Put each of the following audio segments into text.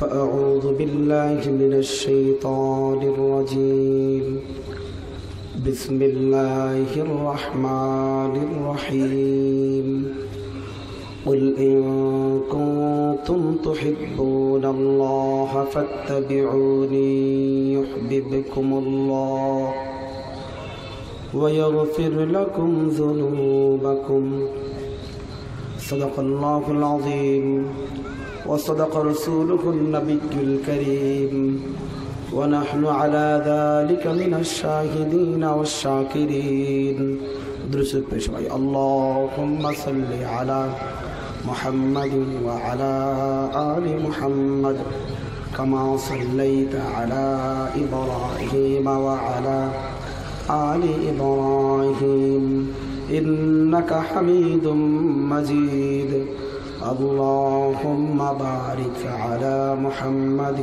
فأعوذ بالله من الشيطان الرجيم. بسم الله الرحمن الرحيم قل إن كنتم تحبون الله فاتبعوني يحببكم الله ويغفر لكم ذنوبكم. صدق الله العظيم. وصدق رسوله النبي الكريم. ونحن على ذلك من الشاهدين والشاكرين. درس بشوي اللهم صل على محمد وعلى آل محمد كما صليت على إبراهيم وعلى آل إبراهيم. إنك حميد مجيد. اللهم بارك على محمد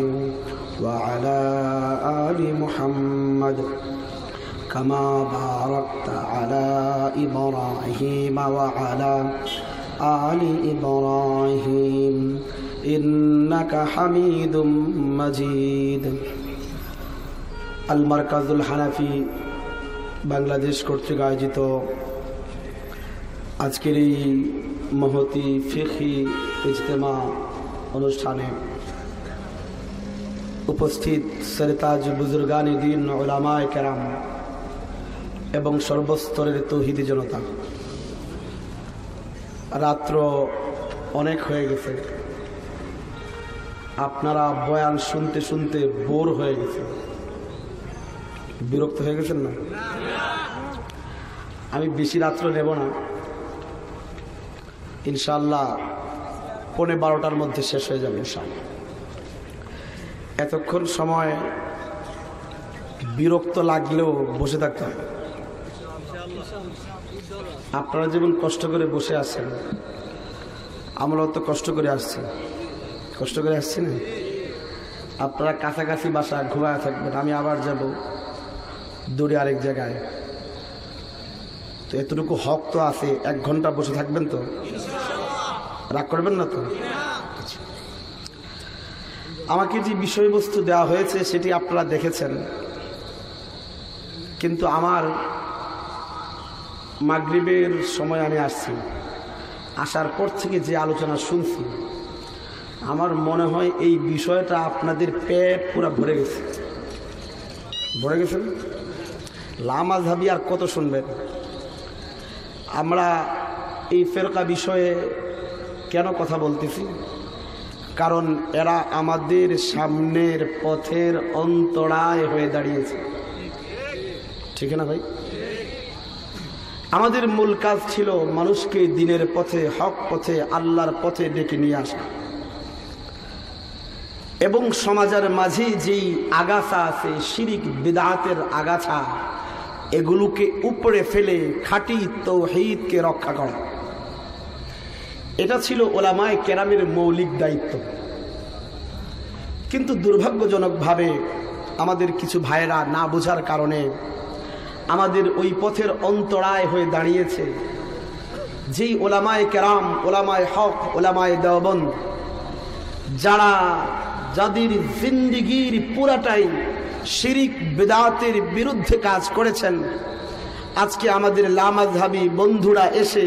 وعلى آل محمد كما باركت على إبراهيم وعلى آل إبراهيم إنك حميد مجيد المركز الحنفي বাংলাদেশ কর্তৃক আয়োজিত আজকের এই মহতি ফিখি ইজতেমা অনুষ্ঠানে উপস্থিত সরতাজ বুজুর্গানি দিন ওলামায় কেরাম এবং সর্বস্তরের তৌহিদি জনতা। রাত্র অনেক হয়ে গেছে। আপনারা বয়ান শুনতে শুনতে বোর হয়ে গেছে। বিরক্ত হয়ে গেছেন না? আমি বেশি রাত্র নেব না। ইনশাল্লাহ পৌনে বারোটার মধ্যে শেষ হয়ে যাবে ইনশাল্লাহ এতক্ষণ সময় বিরক্ত লাগলেও বসে থাকতে হবে। আপনারা যেমন কষ্ট করে বসে আছেন, আমরাও তো কষ্ট করে আসছি। কষ্ট করে আসছি না? আপনারা কাছাকাছি বাসা ঘুমায় থাকবেন, আমি আবার যাব দূরে আরেক জায়গায়। তো এতটুকু হক তো আছে, এক ঘণ্টা বসে থাকবেন তো? রাগ করবেন না তো? আমাকে যে বিষয়বস্তু দেওয়া হয়েছে, সেটি আপনারা দেখেছেন। কিন্তু আমার মাগরিবের সময় আমি আসছি। আসার পর থেকে যে আলোচনা শুনছি, আমার মনে হয় এই বিষয়টা আপনাদের পেট পুরো ভরে গেছে। ভরে গেছেন লামা হাবি আর কত শুনবেন? আমরা এই ফেরকা বিষয়ে কেন কথা বলতেছি? কারণ এরা আমাদের সামনের পথের অন্তরায় হয়ে দাঁড়িয়েছে। ঠিক না ভাই? আমাদের মূল কাজ ছিল মানুষকে দিনের পথে, হক পথে, আল্লাহর পথে ডেকে নিয়ে আসা। এবং সমাজের মাঝে যেই আগাছা আছে, শিরিক, বিদাতের আগাছা, এগুলোকে উপরে ফেলে খাঁটি তৌহিদকে রক্ষা করা। এটা ছিল ওলামায় কেরামের মৌলিক দায়িত্ব। কিন্তু দুর্ভাগ্যজনকভাবে আমাদের কিছু ভাইয়েরা না বোঝার কারণে আমাদের ওই পথের অন্তরায় হয়ে দাঁড়িয়েছে। যেই ওলামায় কেরাম, ওলামায় হক, ওলামায় দেওবন্দ, যারা যাদের জিন্দিগির পুরাটাই শিরিক, বেদাতের বিরুদ্ধে কাজ করেছেন আজকে আমাদের লামাজহাবি বন্ধুরা এসে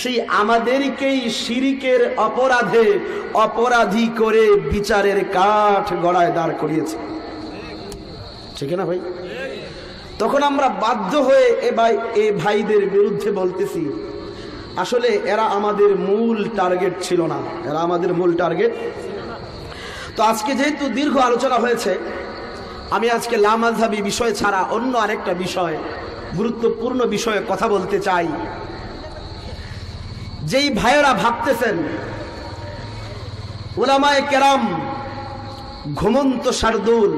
সেই আমাদেরকেই শিরিকের অপরাধে অপরাধী করে বিচারের কাঠ গড়ায় দাঁড় করিয়েছে। ঠিক না ভাই? তখন আমরা বাধ্য হয়ে এ ভাই, এ ভাইদের বিরুদ্ধে বলতেছি, আসলে এরা আমাদের মূল টার্গেট ছিল না। এরা আমাদের মূল টার্গেট। তো আজকে যেহেতু দীর্ঘ আলোচনা হয়েছে, আমি আজকে লামাজহাবি বিষয় ছাড়া অন্য আরেকটা বিষয় গুরুত্বপূর্ণ বিষয়ে কথা বলতে চাই। যেই ভাইয়েরা ভাবতেছেন ওলামায় কেরাম ঘুমন্ত শার্দুল,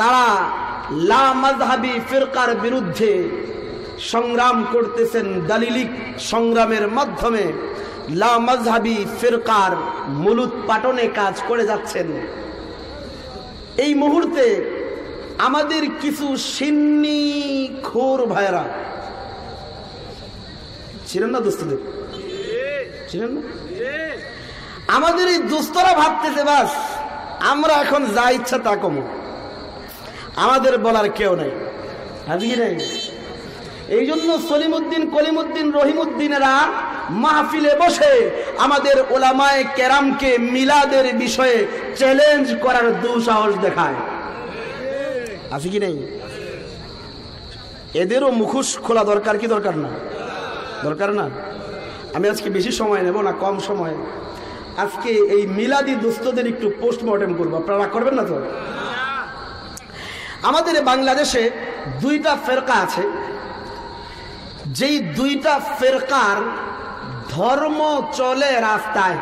তারা লা লামাজহাবি ফিরকার বিরুদ্ধে সংগ্রাম করতেছেন দালিলিক সংগ্রামের মাধ্যমে, লা লামাজহাবি ফিরকার মুলুত পাটনে কাজ করে যাচ্ছেন। এই মুহূর্তে আমাদের কিছু সিন্নি খোর ভাইরা ছিলেন না দোস্তদের? ছিলেন না? আমাদের এই দুস্তরা ভাবতেছে, বাস, আমরা এখন যা ইচ্ছা তা কমো। আমাদের বলার কেউ নেই। নেই? এই জন্য সলিমুদ্দিন, কলিমুদ্দিন, রহিমুদ্দিনেরা মাহফিলে বসে আমাদের ওলামায় কেরামকে মিলাদের বিষয়ে চ্যালেঞ্জ করার দুঃসাহস দেখায়। আছে কি নেই? এদেরও মুখোশ খোলা দরকার কি দরকার না? দরকার না? আমি আজকে বেশি সময় নেব না, কম সময়। আজকে এই মিলাদি দুস্থদের একটু পোস্টমর্টেম করব। আপনারা করবেন না তো? আমাদের বাংলাদেশে দুইটা ফেরকা আছে। যেই দুইটা ফেরকার ধর্ম চলে রাস্তায়।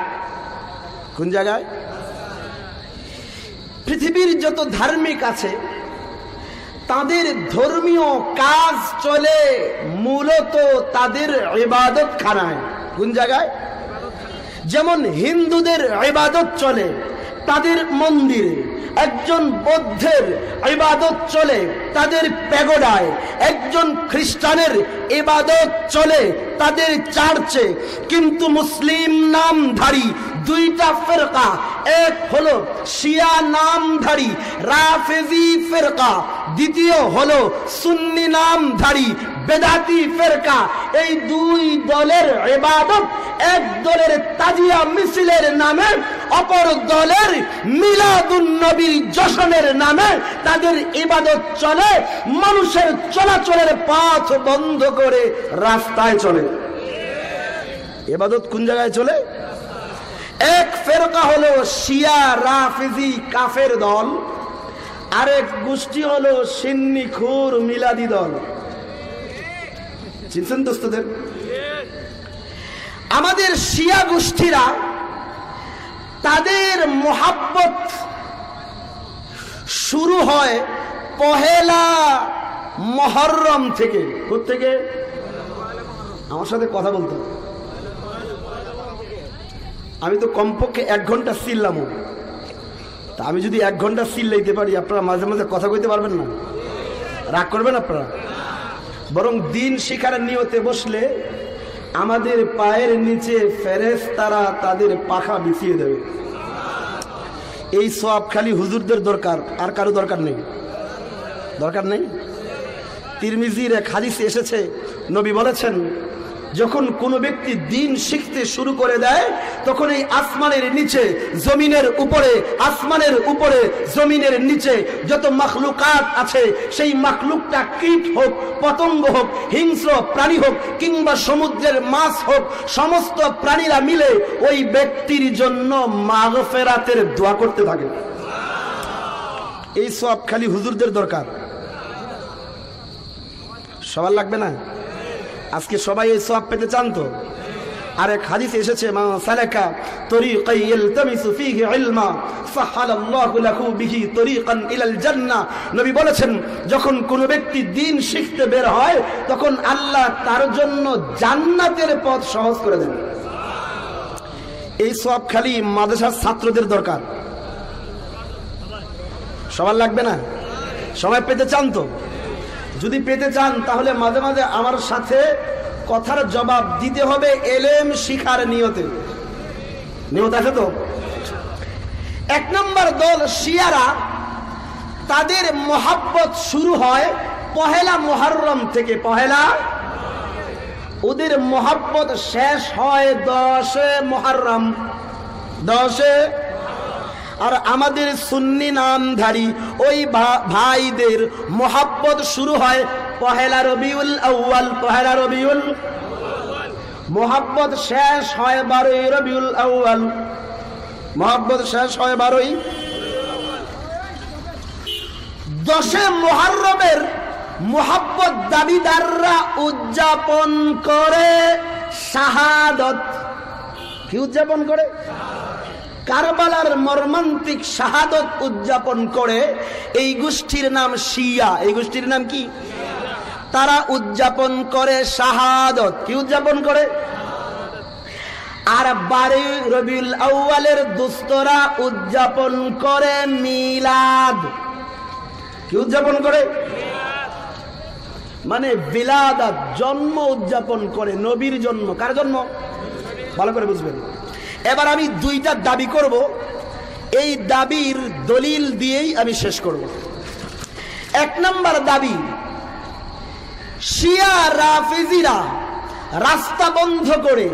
কোন জায়গায়? পৃথিবীর যত ধার্মিক আছে তাদের ধর্মীয় কাজ চলে মূলত তাদের ইবাদত খানায় কোন জায়গায়? যেমন হিন্দুদের ইবাদত চলে, তাদের মন্দিরে। একজন বৌদ্ধের ইবাদত চলে, তাদের প্যাগোডায়। একজন খ্রিস্টানের ইবাদত চলে, তাদের চার্চে। কিন্তু মুসলিম নামধারী দুইটা ফেরকা, এক হলো শিয়া নামধারী, রাফেজি ফেরকা, দ্বিতীয় হলো সুন্নি নামধারী, বেদাতি ফেরকা। এই দুই দলের ইবাদত এক দলের তাজিয়া মিছিলের নামে, অপর দলের মিলাদুন নবীর জশনের নামে তাদের ইবাদত চলে, মানুষের চলাচলের পথ বন্ধ করে রাস্তায় চলে। এবাদত কোন জায়গায় চলে? এক ফেরকা হলো শিয়া, রাফিজি, কাফের দল। আরেক গোষ্ঠী হলো সিন্নি, খুর, মিলাদি দল। চিনছেন দোস্তদের? আমাদের শিয়া গোষ্ঠীরা তাদের মোহাব্বত শুরু হয় পহেলা মহরম থেকে। থেকে আমার সাথে কথা বলতে হবে। আমি তো কমপক্ষে এক ঘণ্টা চিল্লাম তা আমি যদি এক ঘণ্টা চিল্লাইতে পারি, আপনারা মাঝে মাঝে কথা কইতে পারবেন না। রাগ করবেন আপনারা? বরং দিন শিখার নিয়তে বসলে আমাদের পায়ের নিচে ফেরেস তারা তাদের পাখা বিছিয়ে দেবে। এই সব খালি হুজুরদের দরকার, আর কারও দরকার নেই। দরকার নেই? তিরমিজির এক হাদিসে এসেছে, নবী বলেছেন যখন কোনো ব্যক্তি দিন শিখতে শুরু করে দেয়, তখন এই আসমানের নিচে, জমিনের উপরে, আসমানের উপরে, জমিনের নিচে যত মখলুকাত আছে, সেই মখলুকটা কীট হোক, পতঙ্গ হোক, হিংস্র প্রাণী হোক, কিংবা সমুদ্রের মাছ হোক, সমস্ত প্রাণীরা মিলে ওই ব্যক্তির জন্য মাগফেরাতের দোয়া করতে থাকে। এই সব খালি হুজুরদের দরকার। সবার লাগবে না? আজকে সবাই এই সব পেতে চান তো? আরেক হাদিস এসেছে, মা সালাকা তরিকাই ইলতামিসু ফীহি ইলমা সাহালাল্লাহু লাহু বিহি তরিকান ইলাল জান্নাহ নবী বলেছেন, যখন কোনো ব্যক্তি দিন শিখতে বের হয়, তখন আল্লাহ তার জন্য জান্নাতের পথ সহজ করে দেন। এই সব খালি মাদ্রাসার ছাত্রদের দরকার। সবার লাগবে না? সবাই পেতে চান তো? যদি পেতে চান, তাহলে মাঝে মাঝে আমার সাথে কথার জবাব দিতে হবে এলেম শিখার নিয়তে। নিয়ত আছে তো? এক নম্বর দল শিয়ারা, তাদের মহাব্বত শুরু হয় পহেলা মোহরম থেকে। পহেলা? ওদের মহাব্বত শেষ হয় দশে মোহরম দশে আর আমাদের সুন্নি নামধারী ওই ভাইদের মোহাব্বত শুরু হয় পহেলা রবিউল আউ্য়াল, পহেলা রবিউল মোহাব্বত শেষ হয় বারোই রবিউল আউ্য়াল। মোহাব্বত শেষ হয় বারোই দশে মোহারমের মোহাব্বত দাবিদাররা উদযাপন করে শাহাদত। কি উদযাপন করে? কারবালার মর্মান্তিক শাহাদত উদযাপন করে এই গোষ্ঠীর নাম শিয়া। এই গোষ্ঠীর নাম কি? তারা উদযাপন করে শাহাদত। কি উদযাপন করে? আর বারে রবিউল আউ্বালের দুস্তরা উদযাপন করে মিলাদ। কি উদযাপন করে? মানে বিলাদাত, জন্ম উদযাপন করে, নবীর জন্ম। কার জন্ম? ভালো করে বুঝবেন। এবার আমি দুইটা দাবি করব। এই দাবির দলিল দিয়েই আমি শেষ করব। এক নম্বর দাবি, শিয়া রাফিজিরা রাস্তা বন্ধ করে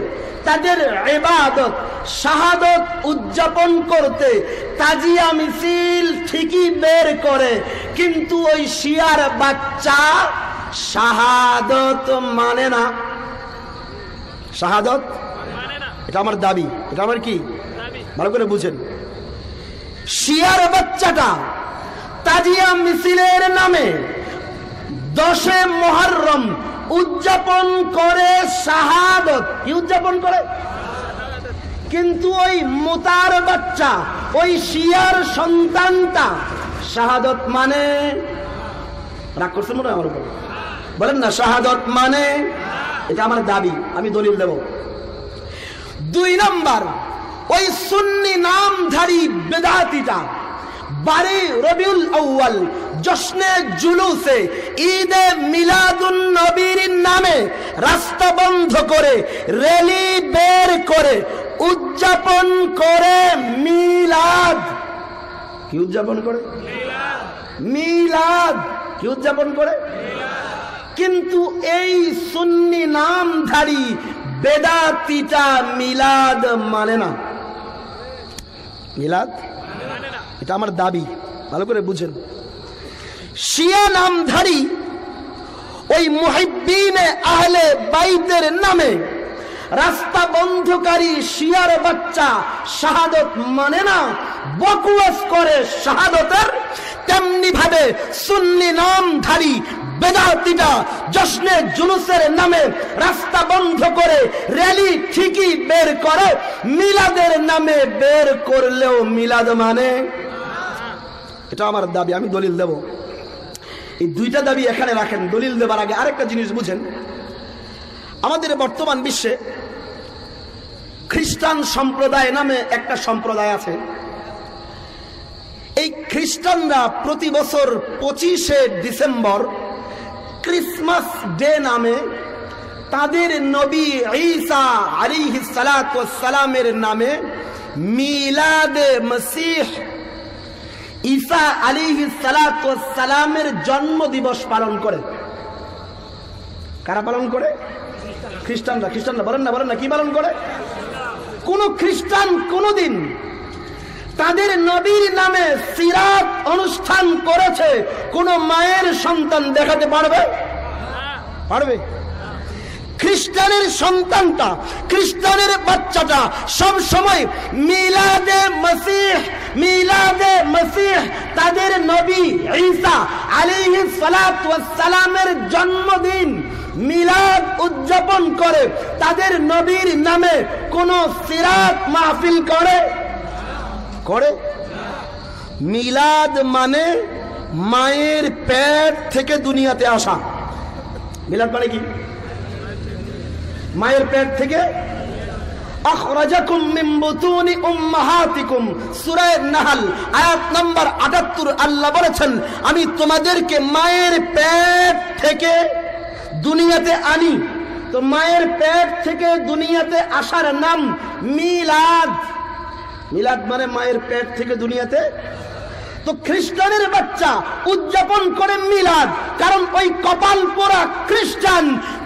তাদের এবাদত শাহাদত উদযাপন করতে তাজিয়া মিছিল ঠিকই বের করে। কিন্তু ওই শিয়ার বাচ্চা শাহাদত মানে না। শাহাদত? এটা আমার দাবি। এটা আমার কি ভালো করে বুঝেন। শিয়ার বাচ্চাটা তাজিয়া মিছিলের নামে দশে মহরম উদযাপন করে শাহাদত। কি উদযাপন করে? কিন্তু ওই মোতার বাচ্চা ওই শিয়ার সন্তানটা শাহাদত মানে রাগ করছে মনে হয় আমার উপর? বলেন না শাহাদত মানে এটা আমার দাবি আমি দলিল দেব। দুই নম্বর, ওই সুন্নি নামধারী বেদাতিটা, বারে রবিউল আউয়াল জশ্নে জুলুসে ঈদে মিলাদুন নবীর নামে রাস্তা বন্ধ করে রেলি বের করে উদযাপন করে মিলাদ। কি উদযাপন করে? মিলাদ। কি উদযাপন করে? কিন্তু এই সুন্নি নামধারী বেদাতিটা মিলাদ মানে না। মিলাদ? এটা আমার দাবি। ভালো করে বুঝেন। শিয়া নামধারী ওই মুহিব্বিনে আহলে বাইদের নামে রাস্তা বন্ধকারী শিয়ার বাচ্চা শাহাদত মানে না, বকুয়াস করে শাহাদতের, তেমনি ভাবে সুন্নি নামধারী বেদাতিটা জশ্নে জুলুসের নামে রাস্তা বন্ধ করে র্যালি ঠিকই বের করে, মিলাদের নামে বের করলেও মিলাদ মানে। এটা আমার দাবি, আমি দলিল দেব। এই দুইটা দাবি এখানে রাখেন। দলিল দেবার আগে আরেকটা জিনিস বুঝেন। আমাদের বর্তমান বিশ্বে খ্রিস্টান সম্প্রদায় নামে একটা সম্প্রদায় আছে। এই খ্রিস্টানরা প্রতি বছর পঁচিশে ডিসেম্বর ক্রিসমাস ডে নামে তাদের নবী ঈসা আলিহি সালামের নামে মিলাদে মসিহ ঈসা আলিহি সালামের জন্ম দিবস পালন করে। কারা পালন করে? খ্রিস্টানরা খ্রিস্টানরা বলেন না বলেন না, কি পালন করে? কোন খ্রিস্টান কোনদিন তাদের নবীর নামে সিরাত অনুষ্ঠান করেছে, কোন মায়ের সন্তান দেখাতে পারবে? পারবে? খ্রিস্টানের সন্তানটা, খ্রিস্টানের বাচ্চাটা সব সময় মিলাদে মসিহ মিলাদে মসিহ তাদের নবী ঈসা আলাইহি সালামের জন্মদিন মিলাদ উদযাপন করে, তাদের নবীর নামে কোন সিরাত মাহফিল করে? করে? মিলাদ মানে মায়ের পেট থেকে দুনিয়াতে আসা। মিলাদ মানে কি? মায়ের পেট থেকে? আমি তোমাদেরকে মায়ের পেট থেকে দুনিয়াতে আনি। তো মায়ের পেট থেকে দুনিয়াতে আসার নাম মিলাদ। মিলাদ মানে মায়ের পেট থেকে দুনিয়াতে। তো খ্রিস্টানের বাচ্চা উদযাপন করে মিলাদ, কারণ ওই কপাল পোড়া খ্রিস্টান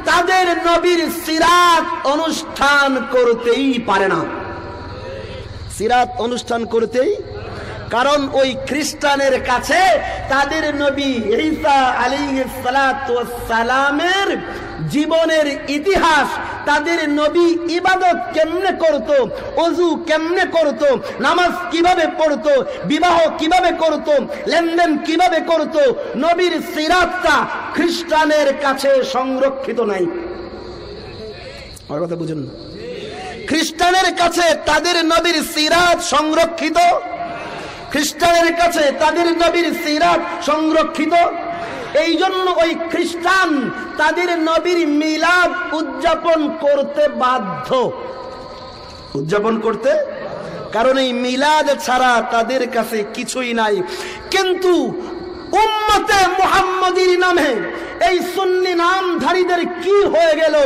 তাদের নবীর সিরাত অনুষ্ঠান করতেই পারে না। সিরাত অনুষ্ঠান করতেই কারণ ওই খ্রিস্টানের কাছে তাদের নবী ঈসা সালামের জীবনের ইতিহাস, তাদের নবী ইবাদত কেমনে করত অজু কেমনে করত, নামাজ কীভাবে পড়তো, বিবাহ কীভাবে করত, লেনদেন কীভাবে করত, নবীর সিরাতটা খ্রিস্টানের কাছে সংরক্ষিত নাই। আমার কথা বুঝুন খ্রিস্টানের কাছে তাদের নবীর সিরাত সংরক্ষিত খ্রিস্টানের কাছে তাদের নবীর সিরাত সংরক্ষিত। এই জন্য ওই খ্রিস্টান তাদের নবীর মিলাদ উদযাপন করতে বাধ্য। উদযাপন করতে? কারণ এই মিলাদ ছাড়া তাদের কাছে কিছুই নাই। কিন্তু উম্মতে মুহাম্মদীর নামে এই সুন্নি নামধারীদের কি হয়ে গেল?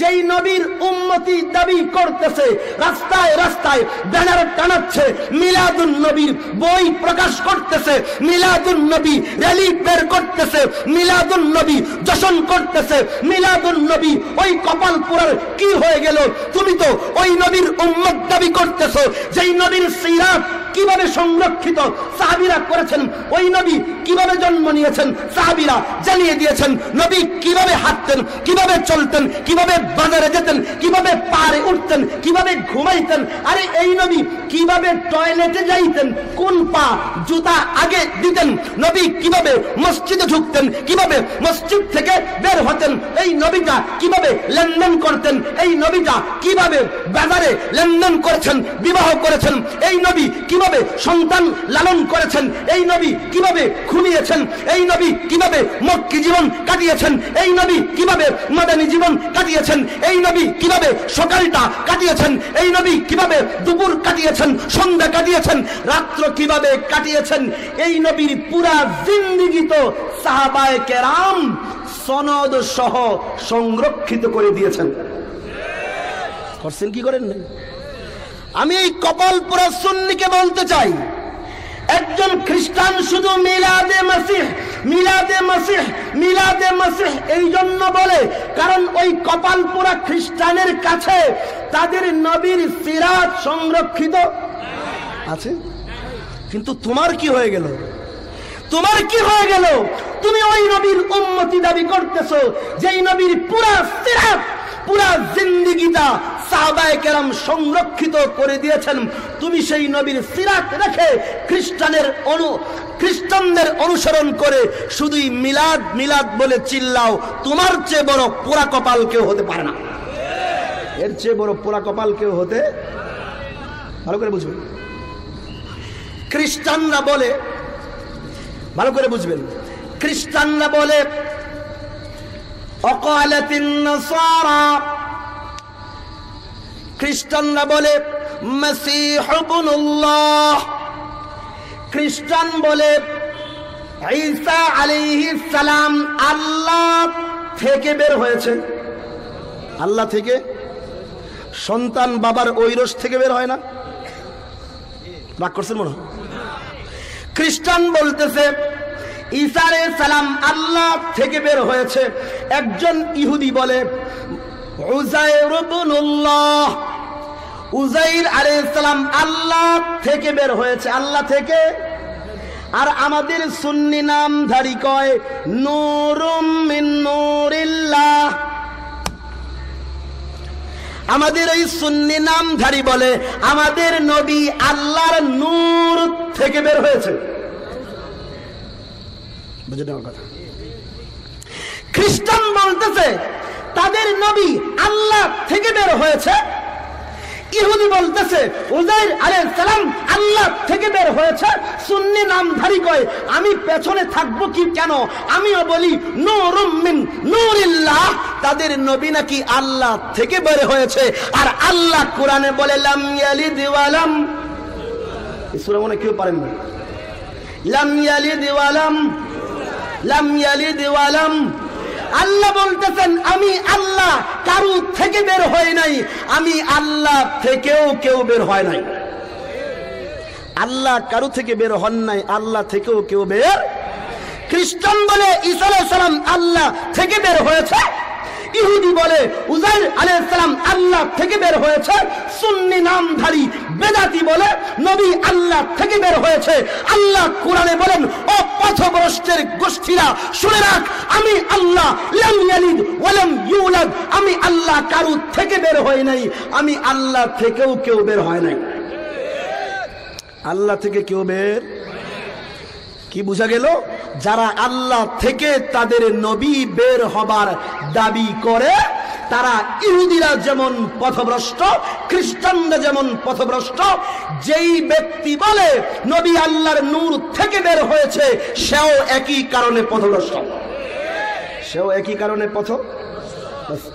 যেই নবীর উন্মতি দাবি করতেছে, রাস্তায় রাস্তায় ব্যানার টানাচ্ছে, মিলাদুন নবীর বই প্রকাশ করতেছে, মিলাদুন নবী র্যালি বের করতেছে, মিলাদুন নবী যশন করতেছে, মিলাদুন নবী ওই কপালপুরার কি হয়ে গেল? তুমি তো ওই নবীর উম্মত দাবি করতেছো, যেই নবীর সিরাত কীভাবে সংরক্ষিত? সাহাবিরা করেছেন, ওই নবী কীভাবে জন্ম নিয়েছেন? সাহাবিরা জানিয়ে দিয়েছেন, নবী কীভাবে হাঁটতেন, কীভাবে চলতেন, কীভাবে বাজারে যেতেন, কীভাবে পারে উঠতেন, কীভাবে ঘুমাইতেন, আরে এই নবী, কীভাবে টয়লেটে যাইতেন, কোন পা জুতা আগে দিতেন, নবী কীভাবে মসজিদে ঢুকতেন, কীভাবে মসজিদ থেকে বের হতেন, এই নবীটা কীভাবে লেনদেন করতেন, এই নবীটা কীভাবে বাজারে লেনদেন করেছেন, বিবাহ করেছেন, এই নবী কীভাবে সন্তান লালন করেছেন, এই নবী কীভাবে ঘুমিয়েছেন, এই নবী কীভাবে মক্কি জীবন কাটিয়েছেন, এই নবী কীভাবে মাদানী জীবন কাটিয়েছেন এই নবী কীভাবে সকালটা কাটিয়েছেন, এই নবী কীভাবে দুপুর কাটিয়েছেন, সন্ধ্যা কাটিয়েছেন, রাত্র কীভাবে কাটিয়েছেন, এই নবীর পুরা জিন্দিগি তো সাহাবায় কেরাম সনদ সহ সংরক্ষিত করে দিয়েছেন। করছেন কি করেন? আমি এই কপালপুরা সুন্নিকে বলতে চাই, একজন খ্রিস্টান শুধু মিলাদে মাসিহ মিলাদে মাসিহ মিলাদে মাসিহ এই জন্য বলে, কারণ ওই কপালপুরা খ্রিস্টানের কাছে তাদের নবীর সিরাত সংরক্ষিত। আছে? কিন্তু তোমার কি হয়ে গেল? তোমার কি হয়ে গেল? তুমি ওই নবীর উন্মতি দাবি করতেছো, যেই নবীর পুরা সিরাত পুরা জিন্দিগিটা সাহবায় কেরাম সংরক্ষিত করে দিয়েছেন। তুমি সেই নবীর সিরাত রেখে খ্রিস্টানের অনু, খ্রিস্টানদের অনুসরণ করে শুধুই মিলাদ মিলাদ বলে চিল্লাও। তোমার চেয়ে বড় পোড়া কপাল কেউ হতে পারে না। এর চেয়ে বড় পোড়া কপাল কেউ হতে ভালো করে বুঝবেন। খ্রিস্টানরা বলে, ভালো করে বুঝবেন। খ্রিস্টানরা বলে অকালাতিন নাসারা খ্রিস্টানরা বলে, মসিহ ইবনুল্লাহ। খ্রিস্টান বলে, ঈসা আলাইহিস সালাম আল্লাহ থেকে বের হয়েছে। আল্লাহ থেকে? সন্তান বাবার ঐরস থেকে বের হয় না? রাগ করছেন মনে? খ্রিস্টান বলতেছে আলাইহিস সালাম আল্লাহ থেকে বের হয়েছে। একজন ইহুদি বলে উজাইর আলাইহিস সালাম আল্লাহ থেকে বের হয়েছে। আল্লাহ থেকে? আর আমাদের সুন্নি নামধারী কয়, নূরুম নূরিল্লাহ। আমাদের এই সুন্নি নামধারী বলে, আমাদের নবী আল্লাহর নূর থেকে বের হয়েছে। বুঝে নেওয়ার কথা। খ্রিস্টান বলতেছে, তাদের নবী আল্লাহ থেকে বের হয়েছে। ইহুদি বলতেছে উজাইর আলাইহিস সালাম আল্লাহ থেকে বের হয়েছে। সুন্নি নামধারী কয়, আমি পেছনে থাকব কি কেন? আমিও বলি, নূরুম মিন নূরিল্লাহ, তাদের নবী নাকি আল্লাহ থেকে বের হয়েছে। আর আল্লাহ কোরআনে বলে, লাম ইয়ালিদ এই সূরা মনে কেউ পারেন না। লাম ইয়ালিদ লাম আল্লাহ বলতেছেন, আমি আল্লাহ, কারু থেকে বের হয় নাই। আমি আল্লাহ থেকেও কেউ বের হয় নাই। আল্লাহ কারু থেকে বের হন নাই, আল্লাহ থেকেও কেউ বের খ্রিস্টান বলে আলাইহিস আল্লাহ থেকে বের হয়েছে। ইহুদি বলে উজাইর আলাইহিস সালাম আল্লাহ থেকে বের হয়েছে, সুন্নি নামধারী, বেদাতি বলে নবী আল্লাহ থেকে বের হয়েছে। আল্লাহ কোরআনে বলেন, ও পথভ্রষ্টের গোষ্ঠীরা, শুনে রাখ, আমি আল্লাহ ইয়ালিদ ওয়ালাম ইউলাদ, আমি আল্লাহ কারু থেকে বের হয় নাই, আমি আল্লাহ থেকেও কেউ বের হয় নাই। আল্লাহ থেকে কেউ বের কি বোঝা গেল? যারা আল্লাহ থেকে তাদের নবী বের হবার দাবি করে, তারা ইহুদিরা যেমন পথভ্রষ্ট, খ্রিস্টানরা যেমন পথভ্রষ্ট, যেই ব্যক্তি বলে নবী আল্লাহর নূর থেকে বের হয়েছে, সেও একই কারণে পথভ্রষ্ট। সেও একই কারণে পথ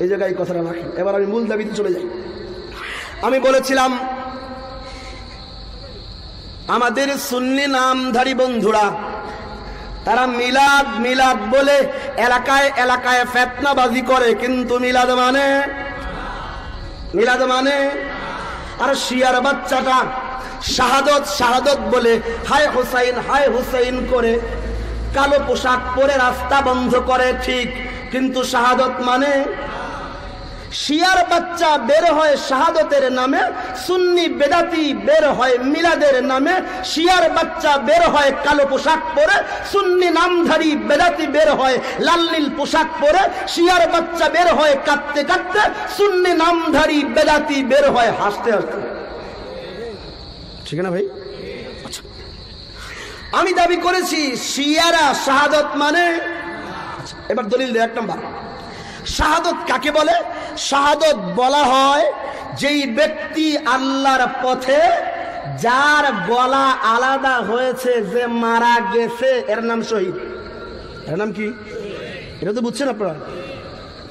এই জায়গায় কথাটা রাখেন এবার আমি মূল দাবিতে চলে যাই। আমি বলেছিলাম আমাদের সুন্নি নামধারী বন্ধুরা, তারা মিলাদ মিলাদ বলে এলাকায় এলাকায় ফেতনাবাজি করে, কিন্তু মিলাদ মানে? মিলাদ মানে? আর শিয়ার বাচ্চাটা শাহাদত শাহাদত বলে, হায় হুসাইন হায় হুসাইন করে কালো পোশাক পরে রাস্তা বন্ধ করে, ঠিক, কিন্তু শাহাদত মানে? শিয়ার বাচ্চা বের হয় শাহাদতের নামে সুন্নি বেদাতি বের হয় মিলাদের নামে শিয়ার বাচ্চা বের হয় কালো পোশাক পরে সুন্নি নামধারী বেদাতি বের হয় লাল নীল পোশাক পরে শিয়ার বাচ্চা বের হয় কাঁদতে কাঁদতে সুন্নি নামধারী বেদাতি বের হয় হাসতে হাসতে। ঠিক না ভাই? আচ্ছা। আমি দাবি করেছি শিয়ারা শাহাদত মানে আচ্ছা, এবার দলিল এক নম্বর। শাহাদত কাকে বলে? শাহাদত বলা হয় যেই ব্যক্তি আল্লাহর পথে, যার গলা আলাদা হয়েছে যে মারা গেছে। এর নাম শহীদ। এর নাম কি? এটা তো বুঝছেন আপনারা।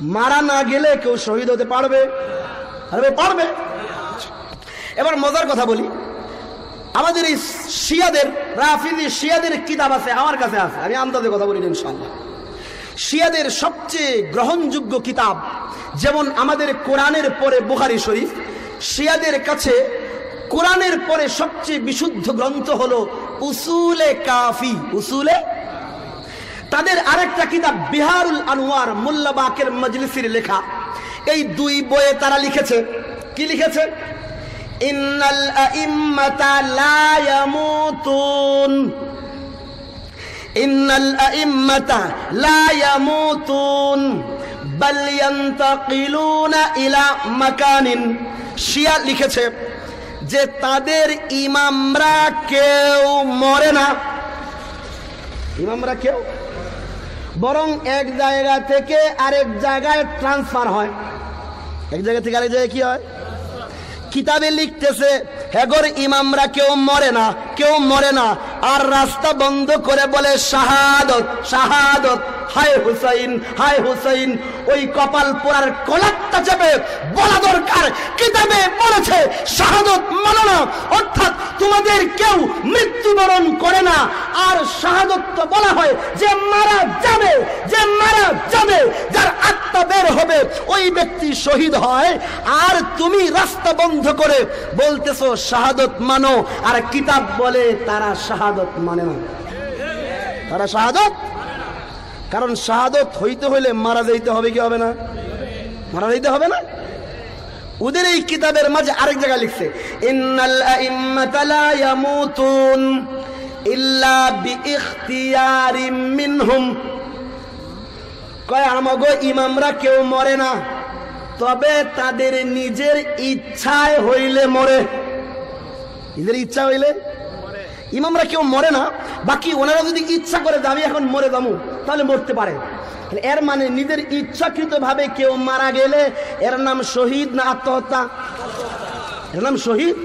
মারা না গেলে কেউ শহীদ হতে পারবে? পারবে পারবে। এবার মজার কথা বলি। আমাদের এই শিয়াদের রাফিদি শিয়াদের কিতাব আছে, আমার কাছে আছে। আমি আন্দাজে কথা বলি ইনশাল্লাহ শিয়াদের সবচেয়ে গ্রহণযোগ্য কিতাব, যেমন আমাদের কোরআনের পরে বুখারি শরীফ, শিয়াদের কাছে কোরআনের পরে সবচেয়ে বিশুদ্ধ গ্রন্থ হলো উসুলে কাফি। উসুলে? তাদের আরেকটা কিতাব বিহারুল আনোয়ার মোল্লাবাকের মজলিসির লেখা। এই দুই বইয়ে তারা লিখেছে। কি লিখেছে? ইন্নাল আইম্মাতা লা ইয়ামুতুন। ইন্নাল আইম্মাতা লা ইয়ামুতুন ইলা মাকানিন। শিয়া লিখেছে যে তাদের ইমামরা কেউ মরে না। ইমামরা কেউ? বরং এক জায়গা থেকে আরেক জায়গায় ট্রান্সফার হয়। এক জায়গা থেকে আরেক জায়গায় কি হয়? কিতাবে লিখতেছে, হেগর ইমামরা কেউ মরে না, কেউ মরে না। আর রাস্তা বন্ধ করে বলে, শাহাদত শাহাদত, হায় হুসাইন হায় হুসাইন। ওই কপাল পোড়ার কলাকটা চেপে বলা দরকার, কিতাবে বলেছে, শাহাদত মানো অর্থাৎ তোমাদের কেউ মৃত্যুবরণ করে না। আর শাহাদত তো বলা হয় যে মারা যাবে, যে মারা যাবে, যার আত্মা বের হবে, ওই ব্যক্তি শহীদ হয়। আর তুমি রাস্তা বন্ধ করে বলতেছো, শাহাদত মানো। আর কিতাব বলে, তারা শাহাদত মানে না। তারা শাহাদত? কারণ শাহাদত হইতে হইলে মারা যাইতে হবে কি হবে না? মারা যাইতে হবে না? ওদের এই কিতাবের মাঝে আরেক জায়গায় লিখছে, ইন্নাল আইম্মাতা ইয়ামুতুন ইল্লা বিইখতিয়ারিম মিনহুম। কয়, আমাগো ইমামরা কেউ মরে না, তবে তাদের নিজের ইচ্ছায় হইলে মরে। নিজের ইচ্ছা হইলে ইমামরা কেউ মরে না, বাকি ওনারা যদি ইচ্ছা করে যে আমি এখন মরে যাব, তাহলে মরতে পারে। এর মানে নিজের ইচ্ছাকৃত ভাবে কেউ মারা গেলে এর নাম শহীদ না আত্মহত্যা? এর নাম শহীদ?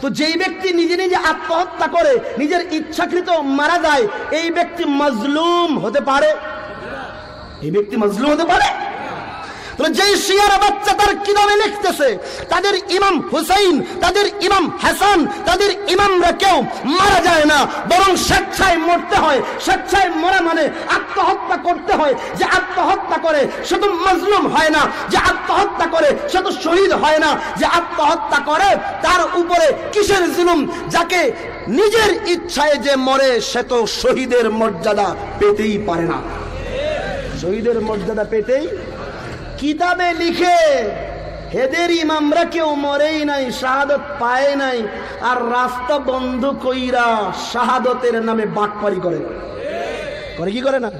তো যেই ব্যক্তি নিজে নিজে আত্মহত্যা করে, নিজের ইচ্ছাকৃত মারা যায়, এই ব্যক্তি মজলুম হতে পারে। এই ব্যক্তি মজলুম হতে পারে? শিয়ার বাচ্চা তার লিখতেছে? তাদের ইমাম হুসাইন, তাদের ইমাম হাসান, তাদের ইমামরা কেউ মারা যায় না। বরং স্বেচ্ছায় মরতে হয়। স্বেচ্ছায় মরা মানে আত্মহত্যা করতে হয়। যে আত্মহত্যা করে, সে তো মজলুম হয় না। যে আত্মহত্যা করে, সে তো শহীদ হয় না। যে আত্মহত্যা করে, তার উপরে কিসের জুলুম? যাকে নিজের ইচ্ছায় যে মরে, সে তো শহীদের মর্যাদা পেতেই পারে না। শহীদের মর্যাদা পেতেই কিতাবে লিখে হেদের ইমামরা কেউ মরেই নাই, শাহাদত পায় নাই, আর রাস্তা বন্ধ কইরা শাহাদতের নামে বাটপারি করে। করে কি করে না?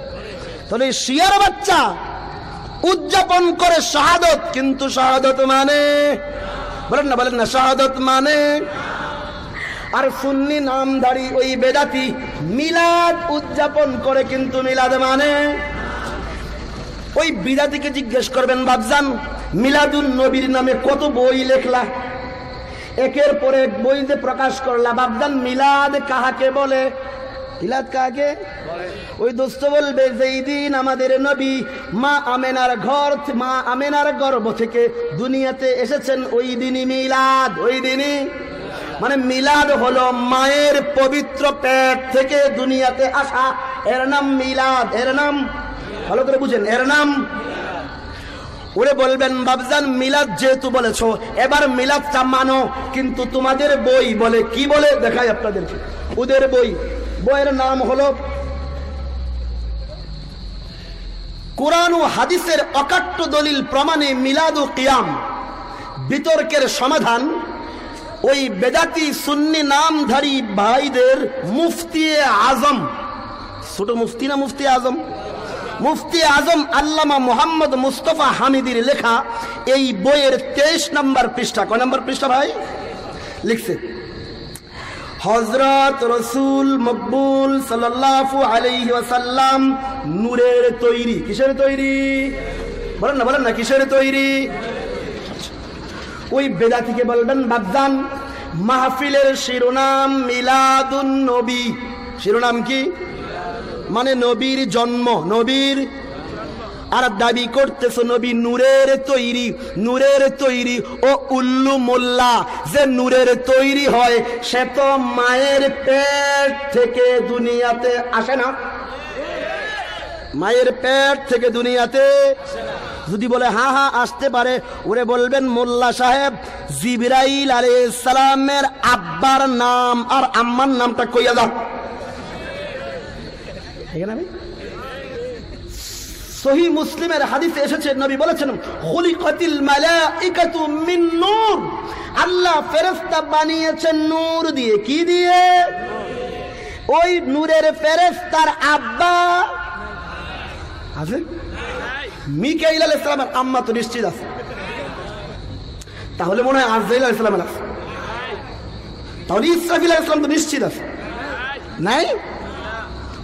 তাহলে শিয়ার বাচ্চা উদযাপন করে শাহাদত, কিন্তু শাহাদত মানে? বলেন না বলেন না, শাহাদত মানে? আর সুন্নি নামধারী ওই বেদাতি মিলাদ উদযাপন করে, কিন্তু মিলাদ মানে? ওই বিদাতিকে জিজ্ঞেস করবেন বাবজান মিলাদুন নবীর নামে কত বই লেখলা? একের পর এক বই যে প্রকাশ করলা বাবজান মিলাদ কাহাকে বলে? কাহাকে? ওই যেই দিন আমাদের নবী মা আমেনার ঘর মা আমেনার থেকে দুনিয়াতে এসেছেন, ওই দিনই মিলাদ, ওই দিনই। মানে মিলাদ হলো মায়ের পবিত্র পেট থেকে দুনিয়াতে আসা। এর নাম মিলাদ, এর নাম ভালো করে বুঝেন, এর নাম? ওরে বলবেন বাবজান মিলাদ যেহেতু বলেছ, এবার মিলাদটা মানো, কিন্তু তোমাদের বই বলে, কি বলে? দেখাই আপনাদেরকে। ওদের বই। বইয়ের নাম হলো কোরআন ও হাদিসের অকাট্য দলিল প্রমাণে মিলাদ ও কিয়াম। বিতর্কের সমাধান, ওই বেদাতি সুন্নি নামধারী ভাইদের মুফতি আজম। ছোট মুফতি না মুফতি আজম? মুফতি আজম আল্লামা মোহাম্মদ মুস্তফা হামিদির লেখা এই বইয়ের তেইশ নম্বর পৃষ্ঠা। কয় নম্বর পৃষ্ঠা ভাই? লিখছে। হজরত রসুল মকবুল সাল্লাল্লাহু আলাইহি ওয়াসাল্লাম নূরের তৈরি। কিসের তৈরি? বলেন না বলেন না, কিসের তৈরি? ওই বেদাতিকে বলবেন, বাগদান, মাহফিলের শিরোনাম মিলাদুন নবী। শিরোনাম কি? মানে নবীর জন্ম, নবীর আর দাবি করতেছ নবী নূরের তৈরি নূরের তৈরি। ও উল্লু মোল্লা যে নূরের তৈরি হয়, সে তো মায়ের পেট থেকে দুনিয়াতে আসে না। মায়ের পেট থেকে দুনিয়াতে যদি বলে, হা হা, আসতে পারে। ওরে বলবেন, মোল্লা সাহেব, জিবরাইল আলে সালামের আব্বার নাম আর আম্মার নামটা কইয়া আমি? সহি মুসলিমের হাদিসে এসেছে, নবী বলেছেন, খুলিকাতিল মালাইকাতু মিন নূর। আল্লাহ ফেরেশতা বানিয়েছেন নূর দিয়ে কি দিয়ে? ওই নূরের ফেরেশতার আব্বা আছে? মিকাইল আলাইহিস সালামের আম্মা তো নিশ্চিত আছে। তাহলে মনে হয় আজরাইল আলাইহিস সালামের আছে। তাহলে ইসরাফিল আলাইহিস সালাম তো নিশ্চিত আছে। নাই?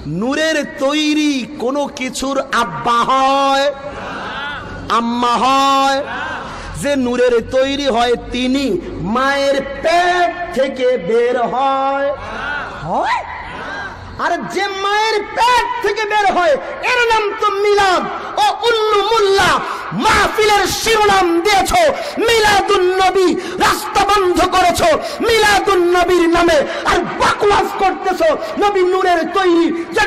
নূরের তৈরি কোনো কিছুর আব্বা হয়, আম্মা হয়। যে নূরের তৈরি হয় তিনি মায়ের পেট থেকে বের হয়। হয়? আর যে মায়ের পেট থেকে বের হয়, এর নাম তো মিলাদ। ও উল্লু মুল্লা। মাহফিলের শিরোনাম দিয়েছ, মিলাদুন নবী রাস্তা বন্ধ করেছ নবীর নামে আর করতেছ। নবী নূরের তৈরি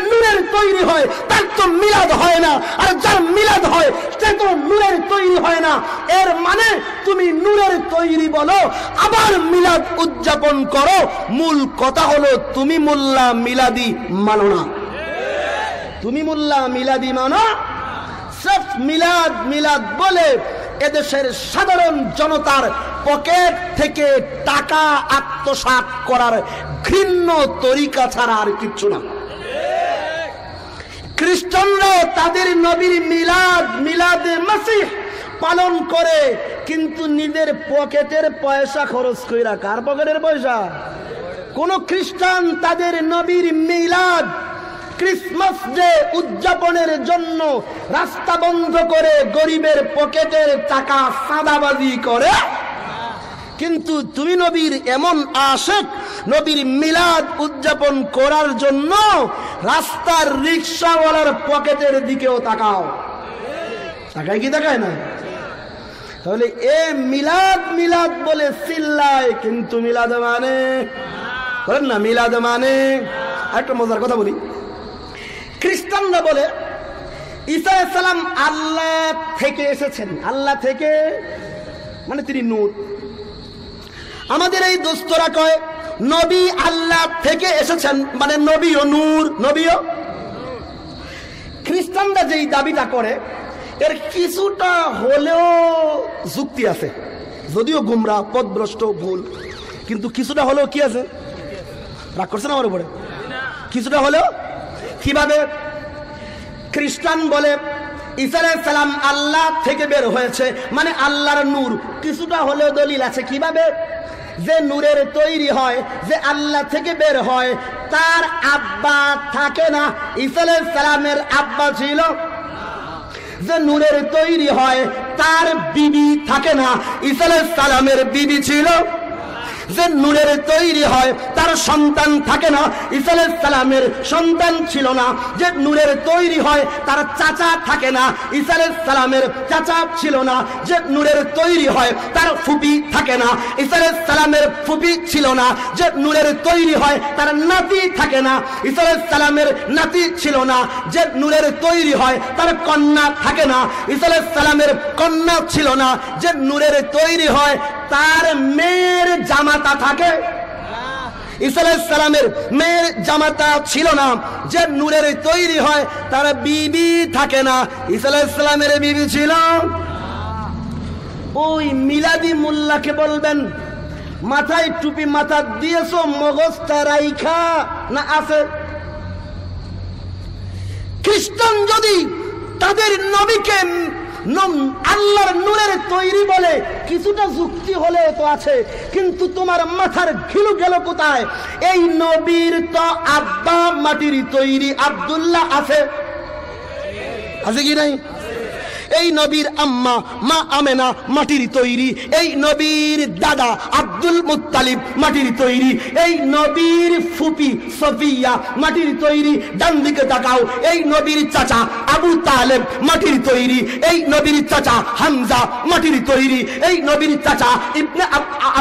নূরের তৈরি হয়, তার তো মিলাদ হয় না। আর যার মিলাদ হয়, সে তো নূরের তৈরি হয় না। এর মানে তুমি নূরের তৈরি বলো, আবার মিলাদ উদযাপন করো। মূল কথা হলো, তুমি মোল্লা মিলাদি মানো না। তুমি মোল্লা মিলাদি মানো সব মিলাদ মিলাদ বলে এদেশের সাধারণ জনতার পকেট থেকে টাকা আত্মসাৎ করার ঘৃণ্য তরিকা ছাড়া আর কিচ্ছু না। খ্রিস্টানরা তাদের নবীর মিলাদ, মিলাদে মাসিহ পালন করে, কিন্তু নিজের পকেটের পয়সা খরচ কইরা কার পকেটের পয়সা? কোন খ্রিস্টান তাদের নবীর মিলাদ ক্রিসমাস ডে উদযাপনের জন্য রাস্তা বন্ধ করে গরিবের পকেটের টাকা সাদাবাজি করে। কিন্তু তুমি নবীর এমন আশেক, নবীর মিলাদ উদযাপন করার জন্য রাস্তার রিক্সাওয়ালার পকেটের দিকেও তাকাও। তাকায় কি তাকায় না? তাহলে এ মিলাদ মিলাদ বলে চিল্লায়, কিন্তু মিলাদ মানে? বলেন না, মিলাদ মানে? একটা মজার কথা বলি। খ্রিস্টানরা বলে, ঈসা সালাম আল্লাহ থেকে এসেছেন। আল্লাহ থেকে? মানে তিনি নূর। আমাদের এই দোস্তরা কয়, নবী আল্লাহ থেকে এসেছেন মানে নবী ও নূর। নবীও খ্রিস্টানরা যেই দাবিটা করে, এর কিছুটা হলেও যুক্তি আছে। যদিও গুমরা, পদভ্রষ্ট, ভুল, কিন্তু কিছুটা হলেও কি আছে? রাগ করছেন আমার উপরে? কিছুটা হলেও? কীভাবে? খ্রিস্টান বলে ঈসা সালাম আল্লাহ থেকে বের হয়েছে। মানে আল্লাহর নূর। কিছুটা হলেও দলিল আছে কীভাবে? যে নূরের তৈরি হয়, যে আল্লাহ থেকে বের হয়, তার আব্বা থাকে না। ঈসা সালামের আব্বা ছিল। যে নূরের তৈরি হয়, তার বিবি থাকে না। ঈসা সালামের বিবি ছিল। যে নূরের তৈরি হয়, তার সন্তান থাকে না। ঈসা সালামের সন্তান ছিল না। যে নূরের তৈরি হয়, তার চাচা থাকে না। ঈসা সালামের চাচা ছিল না। যে নূরের তৈরি হয়, তার ফুপি থাকে না। ঈসা সালামের ফুপি ছিল না। যে নূরের তৈরি হয়, তার নাতি থাকে না। ঈসা সালামের নাতি ছিল না। যে নূরের তৈরি হয়, তার কন্যা থাকে না। ঈসা সালামের কন্যা ছিল না। যে নূরের তৈরি হয়, তার মেয়ের জামাতা থাকে? মেয়ের জামাতা ছিল না। যে নূরের তৈরি হয়, তার বিবি থাকে না। বিবি ছিল? ওই মিলাদি মোল্লাকে বলবেন, মাথায় টুপি মাথা দিয়েছ, মগজটা রাইখা না আছে? খ্রিস্টান যদি তাদের নবীকে আল্লাহর নূরের তৈরি বলে কিছুটা যুক্তি হলে তো আছে, কিন্তু তোমার মাথার ঘিলু গেল কোথায়? এই নবীর তো আব্বা মাটির তৈরি আবদুল্লাহ আছে। আছে কি নাই? এই নবীর আম্মা, মা আমেনা, মাটির তৈরি। এই নবীর দাদা আব্দুল মুতালিব মাটির তৈরি। এই নবীর ফুপি সফিয়া, মাটির তৈরি। ডান দিকে তাকাও, এই নবীর চাচা আবু তালেব, মাটির তৈরি। এই নবীর চাচা হামজা, মাটির তৈরি। এই নবীর চাচা ইবনে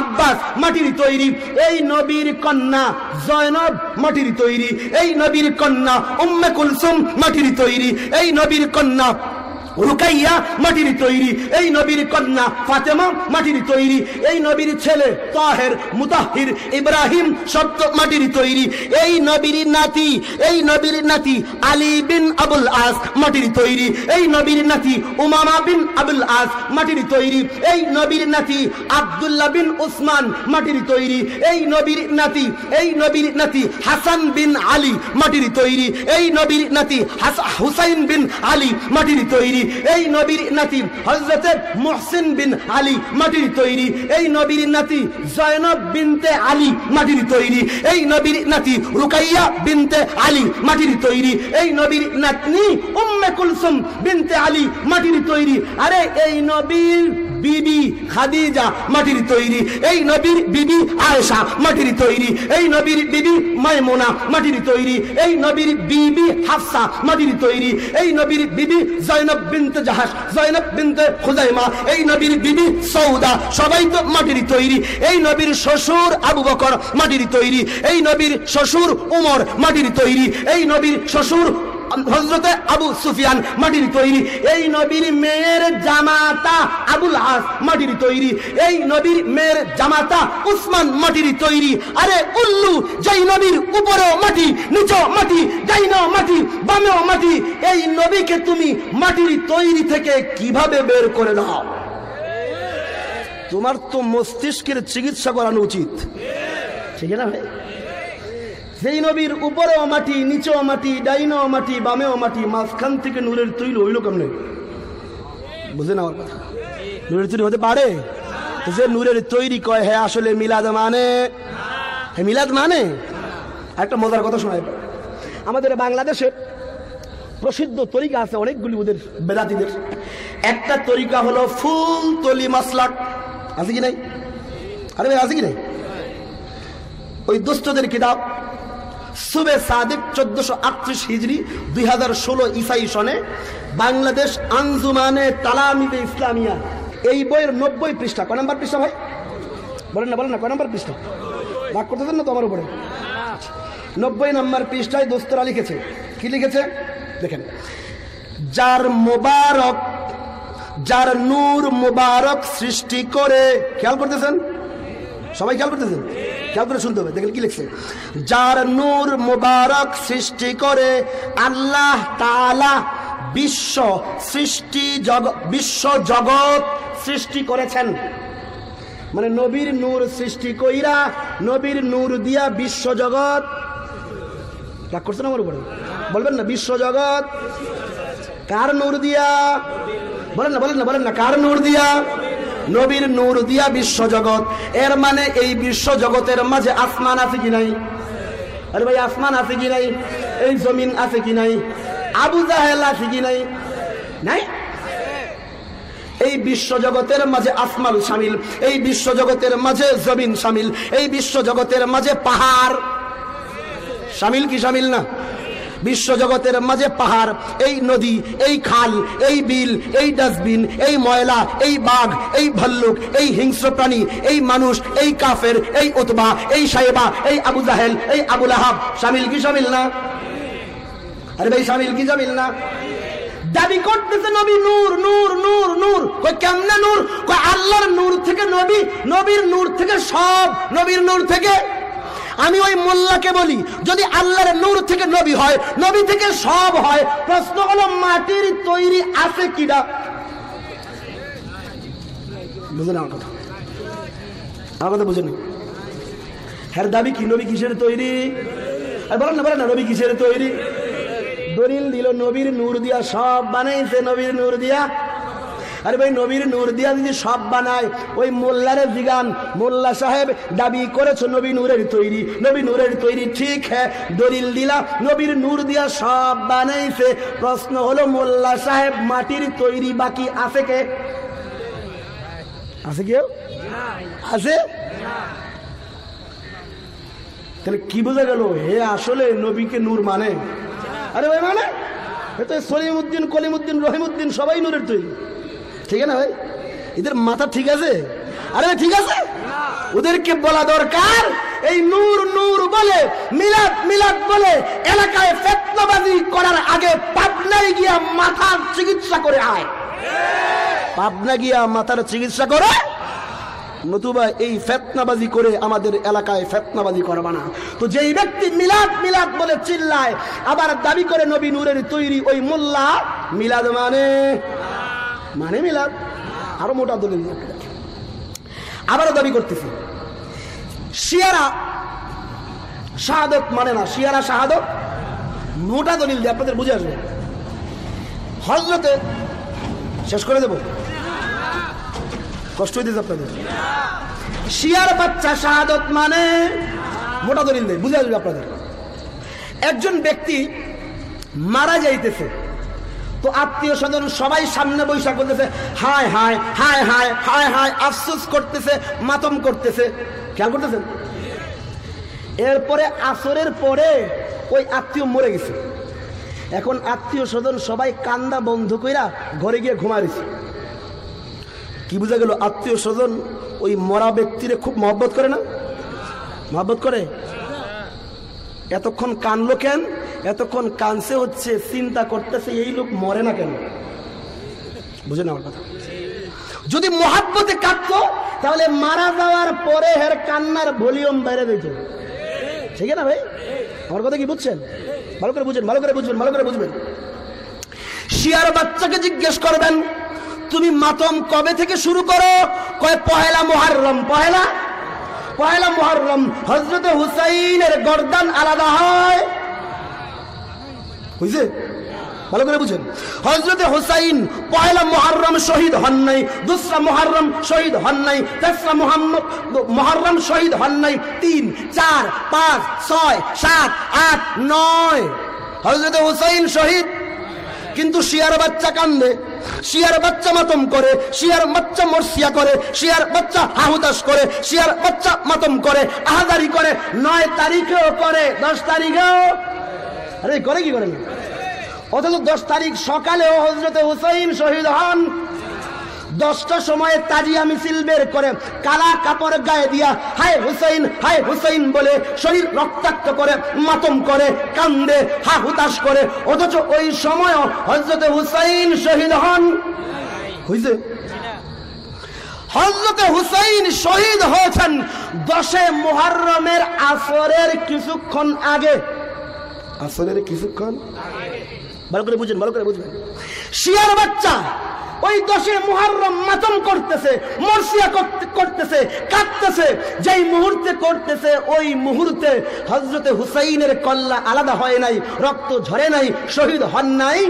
আব্বাস, মাটির তৈরি। এই নবীর কন্যা জয়নব, মাটির তৈরি। এই নবীর কন্যা উম্মে কুলসুম, মাটির তৈরি। এই নবীর কন্যা রুকাইয়া মাটির তৈরি। এই নবীর কন্যা ফাতেমা মাটির তৈরি। এই নবীর ছেলে তাহের, মুতাহির, ইব্রাহিম সত্য মাটির তৈরি। এই নবীর নাতি, এই নবীর নাতি আলী বিন আবুল আস মাটির তৈরি। এই নবীর নাতি উমামা বিন আবুল আস মাটির তৈরি। এই নবীর নাতি আবদুল্লাহ বিন উসমান মাটির তৈরি। এই নবীর নাতি, এই নবীর নাতি হাসান বিন আলী মাটির তৈরি। এই নবীর নাতি হুসাইন বিন আলী মাটির তৈরি। এই নবীর নাতি হজরতে মোহসিন বিন আলী মাটির তৈরি। এই নবীর নাতি জয়নব বিনতে আলী মাটির তৈরি। এই নবীর নাতি রুকাইয়া বিনতে আলী মাটির তৈরি। এই নবীর নাতনি উম্মে কুলসুম বিনতে আলী মাটির তৈরি। আরে এই নবীর বিবি খাদিজা মাটির তৈরি। এই নবীর বিবি আয়েশা মাটির তৈরি। এই নবীর বিবি মাইমোনা মাটির তৈরি। এই নবীর বিবি হাফসা মাটির তৈরি। এই নবীর বিবি জয়নব বিনতে জাহাজ জয়নব বিনতে খুজাইমা, এই নবীর বিবি সৌদা, সবাই তো মাটির তৈরি। এই নবীর শ্বশুর আবু বকর মাটির তৈরি। এই নবীর শ্বশুর উমর মাটির তৈরি। এই নবীর শ্বশুর হজরতে আবু সুফিয়ান মাটির তৈরি। এই নবীর মেয়ের জামাতা আবুল আস মাটির তৈরি। এই নবীর মেয়ের জামাতা উসমান মাটির তৈরি। আরে উল্লু, যেই নবীর উপরেও মাটি, নিচেও মাটি, ডাইনাও মাটি, বামেও মাটি, এই নবীকে তুমি মাটির তৈরি থেকে কীভাবে বের করে দাও? তোমার তো মস্তিষ্কের চিকিৎসা করানো উচিত। ঠিক না ভাই? সেই নবীর উপরেও মাটি, নিচেও মাটি, ডাইনেও মাটি, বামেও মাটি, মাঝখান থেকে নূরের তৈরি হইল কেমনে? বুঝলেন আমার কথা। নূরের তৈরি হতে পারে? যে নূরের তৈরি কয় হ্যাঁ আসলে মিলাদ মানে? হ্যাঁ মিলাদ মানে? একটা মজার কথা শোনায় আমাদের বাংলাদেশের প্রসিদ্ধ তরিকা আছে অনেকগুলি ওদের বেদাতিদের। একটা তরিকা হলো ফুল তলি মাসলাক। আছে কি নাই? আরে ভাই, আছে কি নাই? ওই দুষ্টদের কিতাব সুবে সাদেক চোদ্দশো আটত্রিশ হিজড়ি দুই হাজার ষোলো ইসাই সনে বাংলাদেশ আঞ্জুমানে তালামিদে ইসলামিয়া। এই বইয়ের নব্বই পৃষ্ঠা। ক নম্বর পৃষ্ঠা ভাই? বলেন না বলেন না ক নম্বর পৃষ্ঠা? রাগ করতেছেন না তো আমার উপরে? নব্বই নম্বর পৃষ্ঠায় দোস্তরা লিখেছে। কি লিখেছে? দেখেন, যার মোবারক, যার নূর মোবারক সৃষ্টি করে, খেয়াল করতেছেন? সবাই খেয়াল করতেছেন? খেয়াল হবে দেখেন কি লিখছে? যার নূর মোবারক সৃষ্টি করে, আল্লাহ তালা বিশ্ব সৃষ্টি জগৎ বিশ্ব জগৎ সৃষ্টি করেছেন। মানে নবীর নূর সৃষ্টি কইরা, নবীর নূর দিয়া বিশ্ব জগৎ। রাগ করছেন আমার উপরে? বলবেন না, বিশ্ব জগৎ। কার নূর দিয়া? বলেন না বলেন না বলেন না, কার নূর দিয়া? নবীর নূর দিয়া বিশ্ব জগৎ এর মানে এই বিশ্ব জগতের মাঝে আসমান আছে কি নাই? আরে ভাই, আসমান আছে কি নাই? এই জমিন আছে কি নাই? আবু জাহেল আছে কি নাই? নাই? এই বিশ্ব জগতের মাঝে আসমাল সামিল এই বিশ্ব জগতের মাঝে জমিন সামিল এই বিশ্ব জগতের মাঝে পাহাড়। সামিল কি সামিল না? বিশ্ব জগতের মাঝে পাহাড়, এই নদী, এই খাল, এই বিল, এই ডাস্টবিন, এই ময়লা, এই বাঘ, এই ভাল্লুক, এই হিংস্র প্রাণী, এই মানুষ, এই কাফের, এই উতবা, এই সাহেবা এই আবু জাহেল, এই আবুল আহাব সামিল কি সামিল না? আরে ভাই সামিল কি সামিল না? দাবি করতেছে নবী নূর নূর নূর নূর। কই কেমনে নূর? কই আল্লাহর নূর থেকে নবী, নবীর নূর থেকে সব, নবীর নূর থেকে আমি ওই মোল্লাকে বলি, যদি আল্লাহর নূর থেকে নবী হয়, নবী থেকে সব হয়, প্রশ্ন হলো মাটির তৈরি আছে কিনা? বুঝলেন আমার কথা? আমার কথা বুঝেনি হ্যাঁ দাবি কি? নবী কিসের তৈরি? আর বলেন না বলেন না, নবী কিসের তৈরি? দলিল দিল নবীর নূর দিয়া, সব বানাইছে নবীর নূর দিয়া। আরে ভাই, নবীর নূর দিয়া যদি সব বানায়, ওই মোল্লারে জিগান। মোল্লা সাহেব দাবি করেছ, নবী নূরের তৈরি। নবী নূরের তৈরি ঠিক হ্যাঁ দলিল দিলা নবীর নূর দিয়া সব বানাইছে। প্রশ্ন হলো, মোল্লা সাহেব মাটির তৈরি বাকি আছে কে? আছে কেউ? আছে? তাহলে কি বোঝা গেল? হে আসলে নবীকে নূর মানে? আরে ভাই মানে? এ তো সলিমুদ্দিন, কলিমুদ্দিন, রহিমুদ্দিন সবাই নূরের তৈরি। ঠিক না ভাই? এদের মাথা ঠিক আছে? আরে ঠিক আছে? ওদেরকে বলা দরকার, এই নূর নূর বলে, মিলাদ মিলাদ বলে, এলাকায় ফেতনাবাজি করার আগে পাবনায় গিয়া মাথার চিকিৎসা করে আয়। পাবনা গিয়া মাথার চিকিৎসা করে, নতুবা এই ফেতনাবাজি করে আমাদের এলাকায় ফেতনাবাজি করবা না। তো যেই ব্যক্তি মিলাদ মিলাদ বলে চিল্লায়, আবার দাবি করে নবী নূরের তৈরি ওই মোল্লা, মিলাদ মানে? মানে মিলাদ, আরও মোটা দলিল। আবারও দাবি করতেছি। শিয়ারা শাহাদত মানে না, শিয়ারা শাহাদত, মোটা দলিল দিয়ে আপনাদের বুঝে আসবে। হজরতে, শেষ করে দেবো। কষ্ট হইতেছে আপনাদের। শিয়ার বাচ্চা শাহাদত মানে মোটা দলিল দেয়, বুঝে আসবে আপনাদের। একজন ব্যক্তি মারা যাইতেছে। তো আত্মীয় স্বজন সবাই সামনে বৈশাখ করতেছে হায় হায় হায় হায় হায় হায়, আফসোস করতেছে, মাতম করতেছে। খেয়াল করতেছেন? এরপরে আসরের পরে ওই আত্মীয় মরে গেছে। এখন আত্মীয় স্বজন সবাই কান্দা বন্ধ কইরা ঘরে গিয়ে ঘুমাইছে কি বোঝা গেল? আত্মীয় স্বজন ওই মরা ব্যক্তিরে খুব মহব্বত করে না? মহব্বত করে? এতক্ষণ কানলো কেন? এতক্ষণ কানসে হচ্ছে, চিন্তা করতেছে, এই লোক মরে না কেন? বুঝেন আমার কথা। যদি মহাব্বতে কাঁদতো, তাহলে মারা যাওয়ার পরে হের কান্নার ভলিউম বেড়ে দিত ঠিক না ভাই? আমার কথা কি বুঝছেন? ভালো করে বুঝেন, ভালো করে বুঝবেন, ভালো করে বুঝবেন। শিয়ার বাচ্চাকে জিজ্ঞেস করবেন, তুমি মাতম কবে থেকে শুরু করো? কয়, পহেলা মোহারম পহেলা? পহেলা মোহারম হজরত হুসাইনের গর্দান আলাদা হয়। বুঝছে ভালো করে বুঝেন। হজরতে হুসাইন পয়লা মোহারম শহীদ হন নাই, দুসরা মোহারম শহীদ হন নাই, তেসরা মোহাম্মদ মোহারম শহীদ হন নাই। তিন, চার, পাঁচ, ছয়, সাত, আট, নয়। হজরতে হুসাইন শহীদ। কিন্তু শিয়ার বাচ্চা কান্দে, শিয়ার বাচ্চা মাতম করে, শিয়ার বাচ্চা মর্সিয়া করে, শিয়ার বাচ্চা হাহুদাস করে, শিয়ার বাচ্চা মাতম করে আহাদারি করে, নয় তারিখেও করে, দশ তারিখেও আরে করে কি করে অথচ দশ তারিখ সকালেও হজরতে হুসাইন শহীদ হন। দশটার সময় তাজিয়া মিছিল বের করে কালা কাপড় গায়ে দিয়া হায় হুসাইন হায় হুসাইন বলে শরীর রক্তাক্ত করে, মাতম করে, কান্দে, হা হুতাশ করে। অথচ ওই সময় হজরতে হুসাইন শহীদ হন। হইছে? হজরতে হুসাইন শহীদ হয়েছেন দশে মোহারমের আসরের কিছুক্ষণ আগে। আসরের কিছুক্ষণ? ভালো করে বুঝেন, ভালো করে বুঝবেন। শিয়ার বাচ্চা ওই দশে মুহাররম মাতম করতেছে, মর্সিয়া করতেছে, কাঁদতেছে। যেই মুহূর্তে করতেছে, ওই মুহূর্তে হজরতে হুসাইনের কল্লা আলাদা হয় নাই, রক্ত ঝরে নাই, শহীদ হন নাই।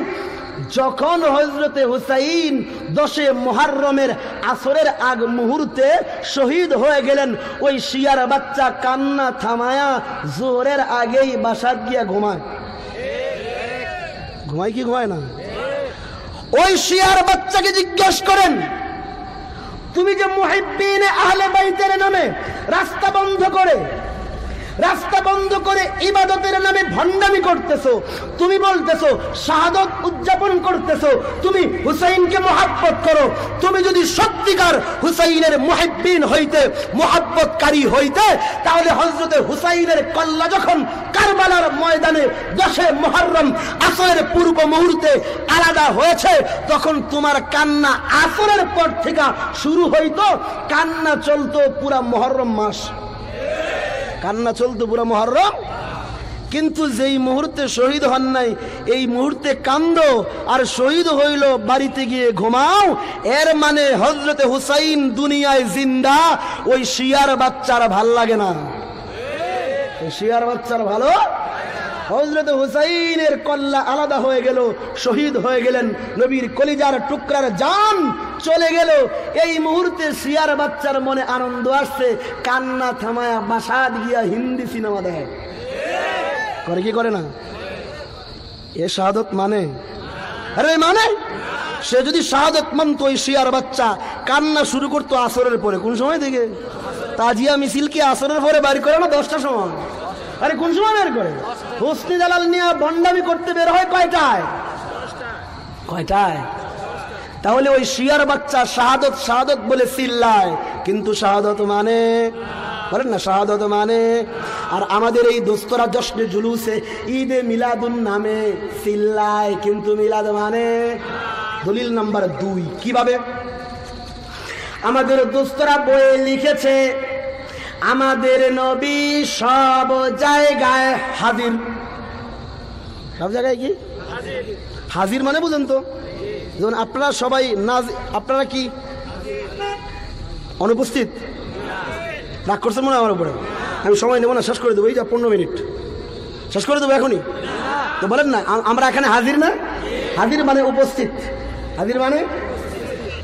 যখন হজরতে হুসাইন দশে মোহাররমের আসরের আগ মুহূর্তে শহীদ হয়ে গেলেন, ওই শিয়ার বাচ্চা কান্না থামায়া জোরের আগেই বাসাত গিয়া ঘুমায়। ঘুমায় কি ঘুমায় না? ওই শিয়ার বাচ্চাকে জিজ্ঞেস করেন, তুমি যে মুহিব্বিন আহলে বাইতের নামে রাস্তা বন্ধ করে রাস্তা বন্ধ করে ইবাদতের নামে ভণ্ডামি করতেছো। তুমি বলতেছো, শাহাদত উদযাপন করতেছো। তুমি হুসাইনকে মোহাব্বত করো। তুমি যদি সত্যিকার হুসাইনের মুহিব্বিন হইতে, মোহাব্বতকারী হইতে, তাহলে হজরতে হুসাইনের কল্লা যখন কারবালার ময়দানে দশে মহরম আসরের পূর্ব মুহূর্তে আলাদা হয়েছে, তখন তোমার কান্না আসরের পর থেকে শুরু হইতো। কান্না চলতো পুরা মহরম মাস। কান্না চলতো পুরো মহরম। কিন্তু যেই মুহূর্তে শহীদ হন নাই, এই মুহূর্তে কান্দ আর শহীদ হইল বাড়িতে গিয়ে ঘুমাও। এর মানে হজরতে হুসাইন দুনিয়ায় জিন্দা, ওই শিয়ার বাচ্চার ভালো লাগে না। শিয়ার বাচ্চার ভালো? হজরত হুসাইনের কল্লা আলাদা হয়ে গেল, শহীদ হয়ে গেলেন, নবীর কলিজার টুকরার জান চলে গেল। এই মুহূর্তে শিয়ার বাচ্চার মনে আনন্দ আসছে, কান্না থামায়া বাসাদ গিয়া হিন্দি সিনেমা দেখে। করে কি করে না? এ শাহাদত মানে? আরে মানে? সে যদি শাহাদত মানত ওই শিয়ার বাচ্চা, কান্না শুরু করতো আসরের পরে। কোন সময় থেকে তাজিয়া মিছিল কি আসরের পরে বাড়ি করে না দশটার সময়? আরে কোন সময় বের করে? হোসনি জালাল নিয়ে বন্ডামি করতে বের হয় কয়টায়? কয়টায়? তাহলে ওই শিয়ার বাচ্চা শাহাদত শাহাদত বলে চিল্লায়। কিন্তু শাহাদত মানে? বলেন না, শাহাদত মানে? আর আমাদের এই দোস্তরা জশ্নে জুলুসে ঈদে মিলাদুন নামে চিল্লায়, কিন্তু মিলাদ মানে? দলিল নাম্বার দুই। কীভাবে? আমাদের দোস্তরা বইয়ে লিখেছে আমাদের নবী সব জায়গায় হাজির। সব জায়গায় কি? হাজির মানে বুঝেন তো। যেমন আপনারা সবাই নাজ আপনারা কি? অনুপস্থিত? রাগ করছেন মনে আমার উপরে। আমি সময় নেব না, শেষ করে দেবো। এই যা পনেরো মিনিট। শেষ করে দেবো এখনই। তো বলেন না আমরা এখানে হাজির না? হাজির মানে উপস্থিত। হাজির মানে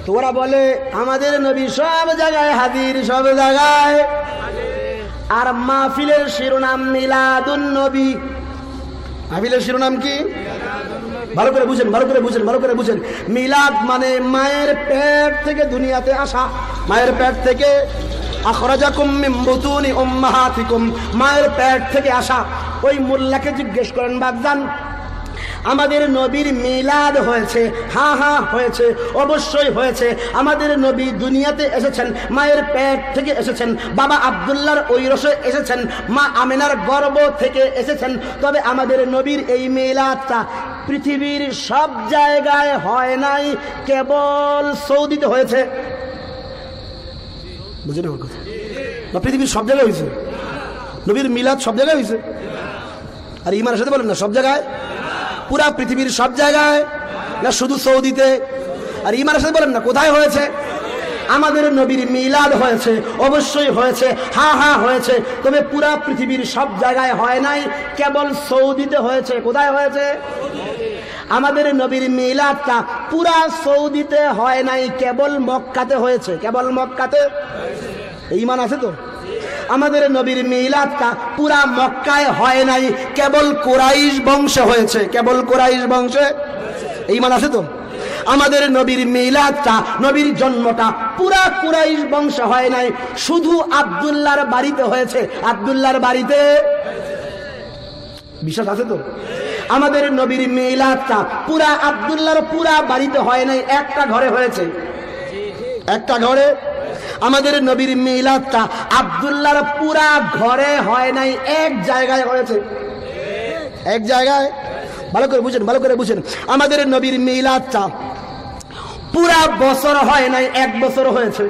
তো ওরা বলে, আমাদের নবী সব জায়গায় হাজির সব জায়গায়। আর মাহফিলের শিরোনাম মিলাদুন নবী। মাহফিলের শিরোনাম কি? ভালো করে বুঝেন, ভালো করে বুঝেন, ভালো করে বুঝেন। মিলাদ মানে মায়ের পেট থেকে দুনিয়াতে আসা। মায়ের পেট থেকে মায়ের পেট থেকে আসা। ওই মোল্লাকে জিজ্ঞেস করেন, বাগদান আমাদের নবীর মিলাদ হয়েছে, হা হা, হয়েছে, অবশ্যই হয়েছে। আমাদের নবী দুনিয়াতে এসেছেন, মায়ের পেট থেকে এসেছেন, বাবা আবদুল্লার ঐরসে এসেছেন, মা আমিনার গর্ব থেকে এসেছেন। তবে আমাদের নবীর এই মিলাদটা পৃথিবীর সব জায়গায় হয় নাই, কেবল সৌদিতে হয়েছে। বুঝলেন আমার কথা? না, পৃথিবীর সব জায়গায় হয়েছে। নবীর মিলাদ সব জায়গায় হয়েছে। আর ইমানের সাথে বলেন না, সব জায়গায় পুরা পৃথিবীর সব জায়গায়? না শুধু সৌদিতে? আর ইমানের সাথে বলেন না, কোথায় হয়েছে? আমাদের নবীর মিলাদ হয়েছে, অবশ্যই হয়েছে, হা হা, হয়েছে। তবে পুরা পৃথিবীর সব জায়গায় হয় নাই, কেবল সৌদিতে হয়েছে। কোথায় হয়েছে? আমাদের নবীর মিলাদটা পুরা সৌদিতে হয় নাই, কেবল মক্কাতে হয়েছে। কেবল মক্কাতে? ইমান আছে তো? আমাদের নবীর মিলাদটা পুরা মক্কায় হয় নাই। কেবল কোরাইশ বংশে হয়েছে। কেবল কোরাইশ বংশে? ইমান আছে তো? আমাদের নবীর মিলাদটা, নবীর জন্মটা পুরা কুরাইশ বংশ হয় নাই। শুধু আবদুল্লাহর বাড়িতে হয়েছে। আবদুল্লাহর বাড়িতে? বিশ্বাস আছে তো? আমাদের নবীর মিলাদটা পুরা আবদুল্লাহর পুরা বাড়িতে হয় নাই। একটা ঘরে হয়েছে। একটা ঘরে আমাদের নবীর মিলাদটা আবদুল্লাহর পুরা ঘরে হয় নাই, এক জায়গায় হয়েছে। এক জায়গায়? ভালো করে বুঝেন, ভালো করে বুঝেন। আমাদের নবীর মিলাদটা পুরা বছর হয় নাই, এক বছর হয়েছে।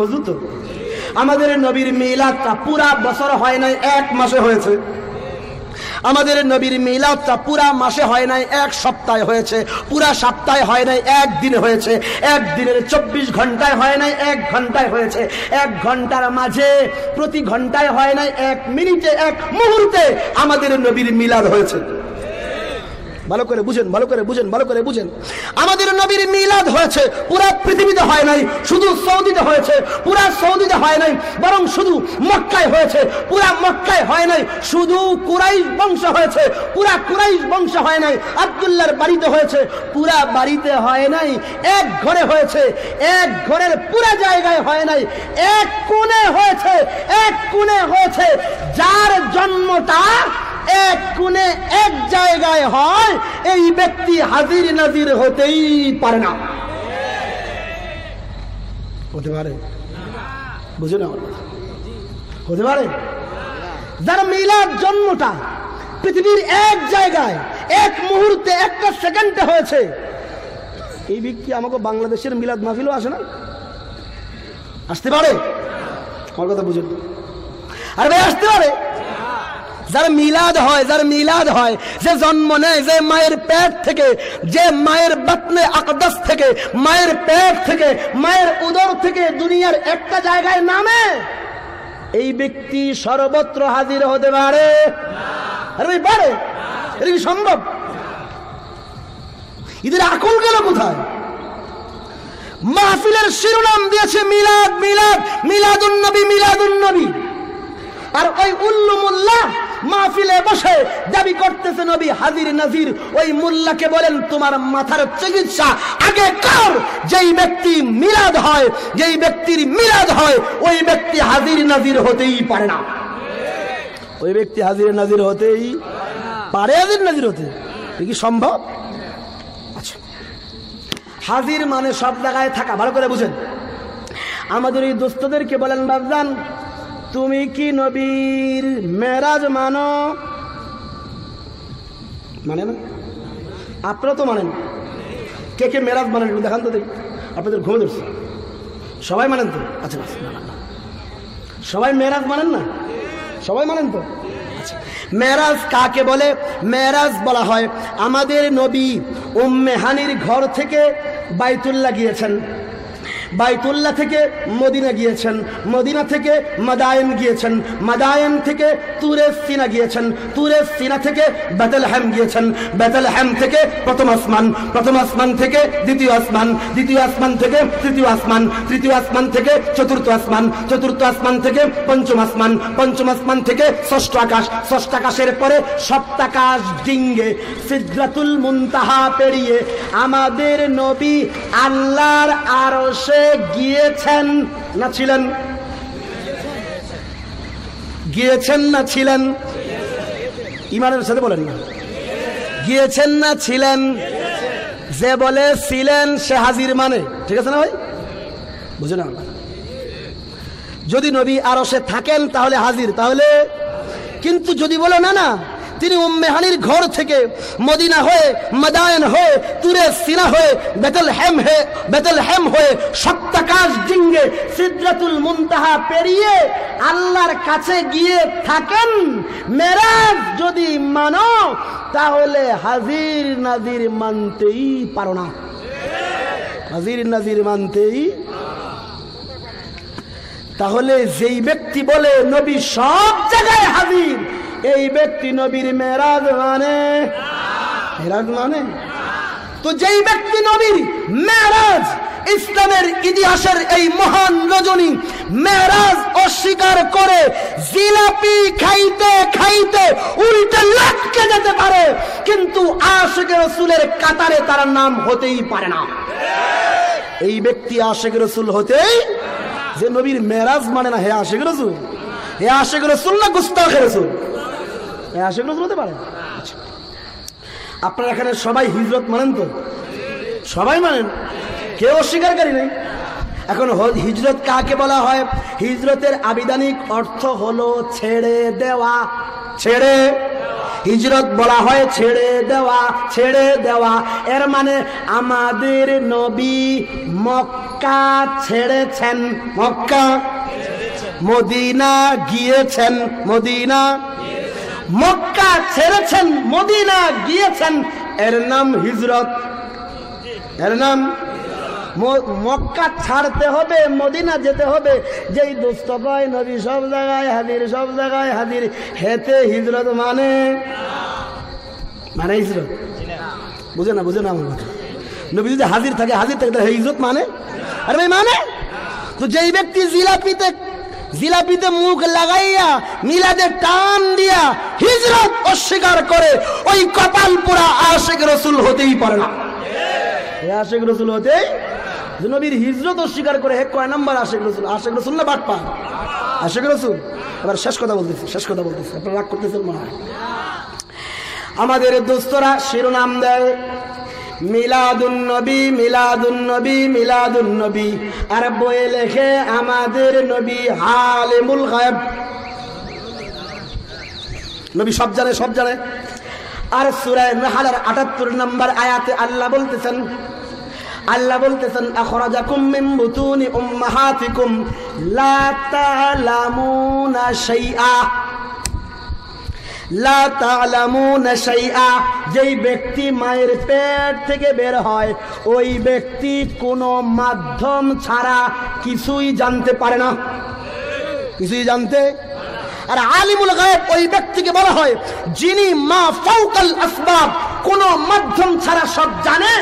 মজবুত। তো আমাদের নবীর মিলাদটা পুরা বছর হয় নাই, এক মাসে হয়েছে। আমাদের নবীর মিলাদটা পুরা মাসে হয় নাই, এক সপ্তাহে হয়েছে। পুরা সপ্তাহে হয় নাই, একদিনে হয়েছে। একদিনের চব্বিশ ঘন্টায় হয় নাই, এক ঘন্টায় হয়েছে। এক ঘণ্টার মাঝে প্রতি ঘন্টায় হয় নাই, এক মিনিটে, এক মুহূর্তে আমাদের নবীর মিলাদ হয়েছে। ভালো করে বুঝেন, ভালো করে বুঝেন, ভালো করে বুঝেন। আমাদের নবীর মিলাদ হয়েছে, পুরা পৃথিবীতে হয় নাই, শুধু সৌদিতে হয়েছে, পুরা সৌদিতে হয় নাই, বরং শুধু মক্কায় হয়েছে, পুরা মক্কায় হয় নাই, শুধু কুরাইশ বংশ হয়েছে, পুরা কুরাইশ বংশ হয় নাই, আব্দুল্লাহর বাড়িতে হয়েছে, পুরা বাড়িতে হয় নাই, এক ঘরে হয়েছে, এক ঘরের পুরা জায়গায় হয় নাই, এক কোণে হয়েছে, এক কোণে হয়েছে, যার জন্মটা এক কোণে এক জায়গায় হয়, এই ব্যক্তি হাজির নাজির হতেই পারে না। হতে পারে। বুঝে না হতে পারে। যার মিলাদ জন্মটা পৃথিবীর এক জায়গায়, এক মুহূর্তে, একটা সেকেন্ডে হয়েছে, এই ব্যক্তি আমাকে বাংলাদেশের মিলাদ মাহফিলও আসে না। আসতে পারে। আমার কথা বুঝেন। আর ভাই, আসতে পারে। যার মিলাদ হয়, যার মিলাদ হয়, যে জন্ম নেয়, যে মায়ের পেট থেকে, যে মায়ের বাতনে আকদাস থেকে, মায়ের পেট থেকে, মায়ের উদর থেকে দুনিয়ার একটা জায়গায় নামে, এই ব্যক্তি সর্বত্র হাজির হতে পারে। পারে। এটা কি সম্ভব? এদের আকল গেল কোথায়? মাহফিলের শিরোনাম দিয়েছে মিলাদ মিলাদ, মিলাদুন নবী মিলাদুন নবী। আর ওই উল্লু মোল্লা মাহফিলে বসে দাবি করতেছে নবী হাজির নাজির। ওই মোল্লাকে বলেন, তোমার মাথার চিকিৎসা আগে কর। যেই ব্যক্তি মিলাদ হয়, যেই ব্যক্তির মিলাদ হয়, ওই ব্যক্তি হাজির নাজির হতেই পারে না। ওই ব্যক্তি হাজির নাজির হতেই পারে, হাজির নাজির হতে। কি সম্ভব? আচ্ছা। হাজির মানে সব জায়গায় থাকা, ভালো করে বুঝেন। আমাদের এই দোস্তদেরকে বলেন, বাবজান তুমি কি নবীর মেরাজ মানো? মানে না আপনারা তো মানেন। কে কে মেরাজ মানেন দেখান তো দেখি। আপনাদের ঘুমে ধরছে। সবাই মানেন তো? আচ্ছা। সবাই মেরাজ মানেন না? সবাই মানেন তো? আচ্ছা মেরাজ কাকে বলে? মেরাজ বলা হয় আমাদের নবী উম্মে হানির ঘর থেকে বাইতুল্লাহ গিয়েছেন। বাইতুল্লাহ থেকে মদিনা গিয়েছেন, মদিনা থেকে মাদায়ন গিয়েছেন, মাদায়েন থেকে তুরে সিনা গিয়েছেন তুরে সিনা থেকে বেতেল হ্যাম গিয়েছেন বেতেল হ্যাম থেকে প্রথম আসমান প্রথম আসমান থেকে দ্বিতীয় আসমান দ্বিতীয় আসমান থেকে তৃতীয় আসমান তৃতীয় আসমান থেকে চতুর্থ আসমান চতুর্থ আসমান থেকে পঞ্চম আসমান পঞ্চম আসমান থেকে ষষ্ঠ আকাশ, ষষ্ঠ আকাশের পরে সপ্তাকাশ ডিঙ্গে সিদ্রাতুল মুনতাহা পেরিয়ে আমাদের নবী আল্লাহর আরশে গিয়েছেন না ছিলেন? গিয়েছেন না ছিলেন? ইমানের সাথে বলেন না গিয়েছেন না ছিলেন? যে বলে ছিলেন, সে হাজির মানে। ঠিক আছে না ভাই? বুঝে না যদি নবী আরও সে থাকেন, তাহলে হাজির। তাহলে? কিন্তু যদি বলে, না না তিনি উম্মেহানির ঘর থেকে মদিনা হয়ে মাদায়ন হয়ে তুরে সিনা হয়ে বেতল হেম হয়ে বেতল হেম হয়ে সপ্তাকাশ ডিঙ্গে সিদ্রাতুল মুনতাহা পেরিয়ে আল্লাহর কাছে গিয়ে থাকেন। মেরাজ যদি মানো, তাহলে হাজির নাজির মানতেই পারো না। হাজির নাজির মানতেই তাহলে যেই ব্যক্তি বলে, নবী সব জায়গায় হাজির এই ব্যক্তি নবীর মেরাজ মানে? মেরাজ মানে? তো যেই ব্যক্তি নবীর মেরাজ, ইসলামের ইতিহাসের এই মহান রজনী মেরাজ অস্বীকার করে জিলাপি খাইতে খাইতে উল্টে লাটকে যেতে পারে, কিন্তু আশেখ রসুলের কাতারে তার নাম হতেই পারে না। এই ব্যক্তি আশেখ রসুল হতেই যে নবীর মেরাজ মানে না হে আশেখ রসুল? হে আশেখ রসুল না গুস্তাখে রসুল? আচ্ছা। আপনারা এখানে সবাই হিজরত মানেন তো? সবাই মানেন? কেউ অস্বীকারী নেই। এখন হিজরত কাকে বলা হয়? হিজরতের আবিধানিক অর্থ হলো ছেড়ে দেওয়া। ছেড়ে? হিজরত বলা হয় ছেড়ে দেওয়া ছেড়ে দেওয়া। এর মানে আমাদের নবী মক্কা ছেড়েছেন। মক্কা? মদিনা গিয়েছেন। মদিনা? মক্কা ছেড়েছেন, মদিনা গিয়েছেন। এর নাম হিজরত। এর নাম মক্কা ছাড়তে হবে, মদিনা যেতে হবে। যেই দুস্থ কয় নবী সব জায়গায়, হাজির সব জায়গায় হাজির। হেতে হিজরত মানে? মানে হিজরত। বুঝে না বুঝে না আমার কথা। নবী যদি হাজির থাকে হাজির থাকে তাহলে ইজ্জত মানে? আরে ভাই মানে? তো যেই ব্যক্তি জিলাপিতে জিলাপিতে মুখ লাগাইয়া, মিলাদে টান দিয়া হিজরত অস্বীকার করে, ওই কপাল পুরা আশেক রসুল হতেই পারে না। আশেক রসুল হতেই নবীর হিজরত অস্বীকার করে হে কয় নাম্বার আশেক রসুল আশেক রসুল না বাট পা আশেক রসুল? এবার শেষ কথা বলতেছি, শেষ কথা বলতেছি, আপনারা রাগ করতেছেন মনে হয়। আমাদের দোস্তরা শিরোনাম দেয় মিলাদুন নবী মিলাদুন নবী মিলাদুন নবী আর বইয়ে লেখে আমাদের নবী হালিমুল গায়েব। নবী সব জানে সব জানে। আর সুরায় নাহালের আটাত্তর নম্বর আয়াতে আল্লাহ বলতেছেন আল্লাহ বলতেছেন, আখরাজাকুম মিন বুতুনি উম্মাহাতিকুম, লা তা'লামুনা শাইআ। যেই ব্যক্তি মায়ের পেট থেকে বের হয়, ওই ব্যক্তি কোনো মাধ্যম ছাড়া কিছুই জানতে পারে না। কিছুই জানতে আর আলিমুল গায়েব ওই ব্যক্তিকে বলা হয়, যিনি মা ফাউকাল আসবাব, কোন মাধ্যম ছাড়া সব জানে,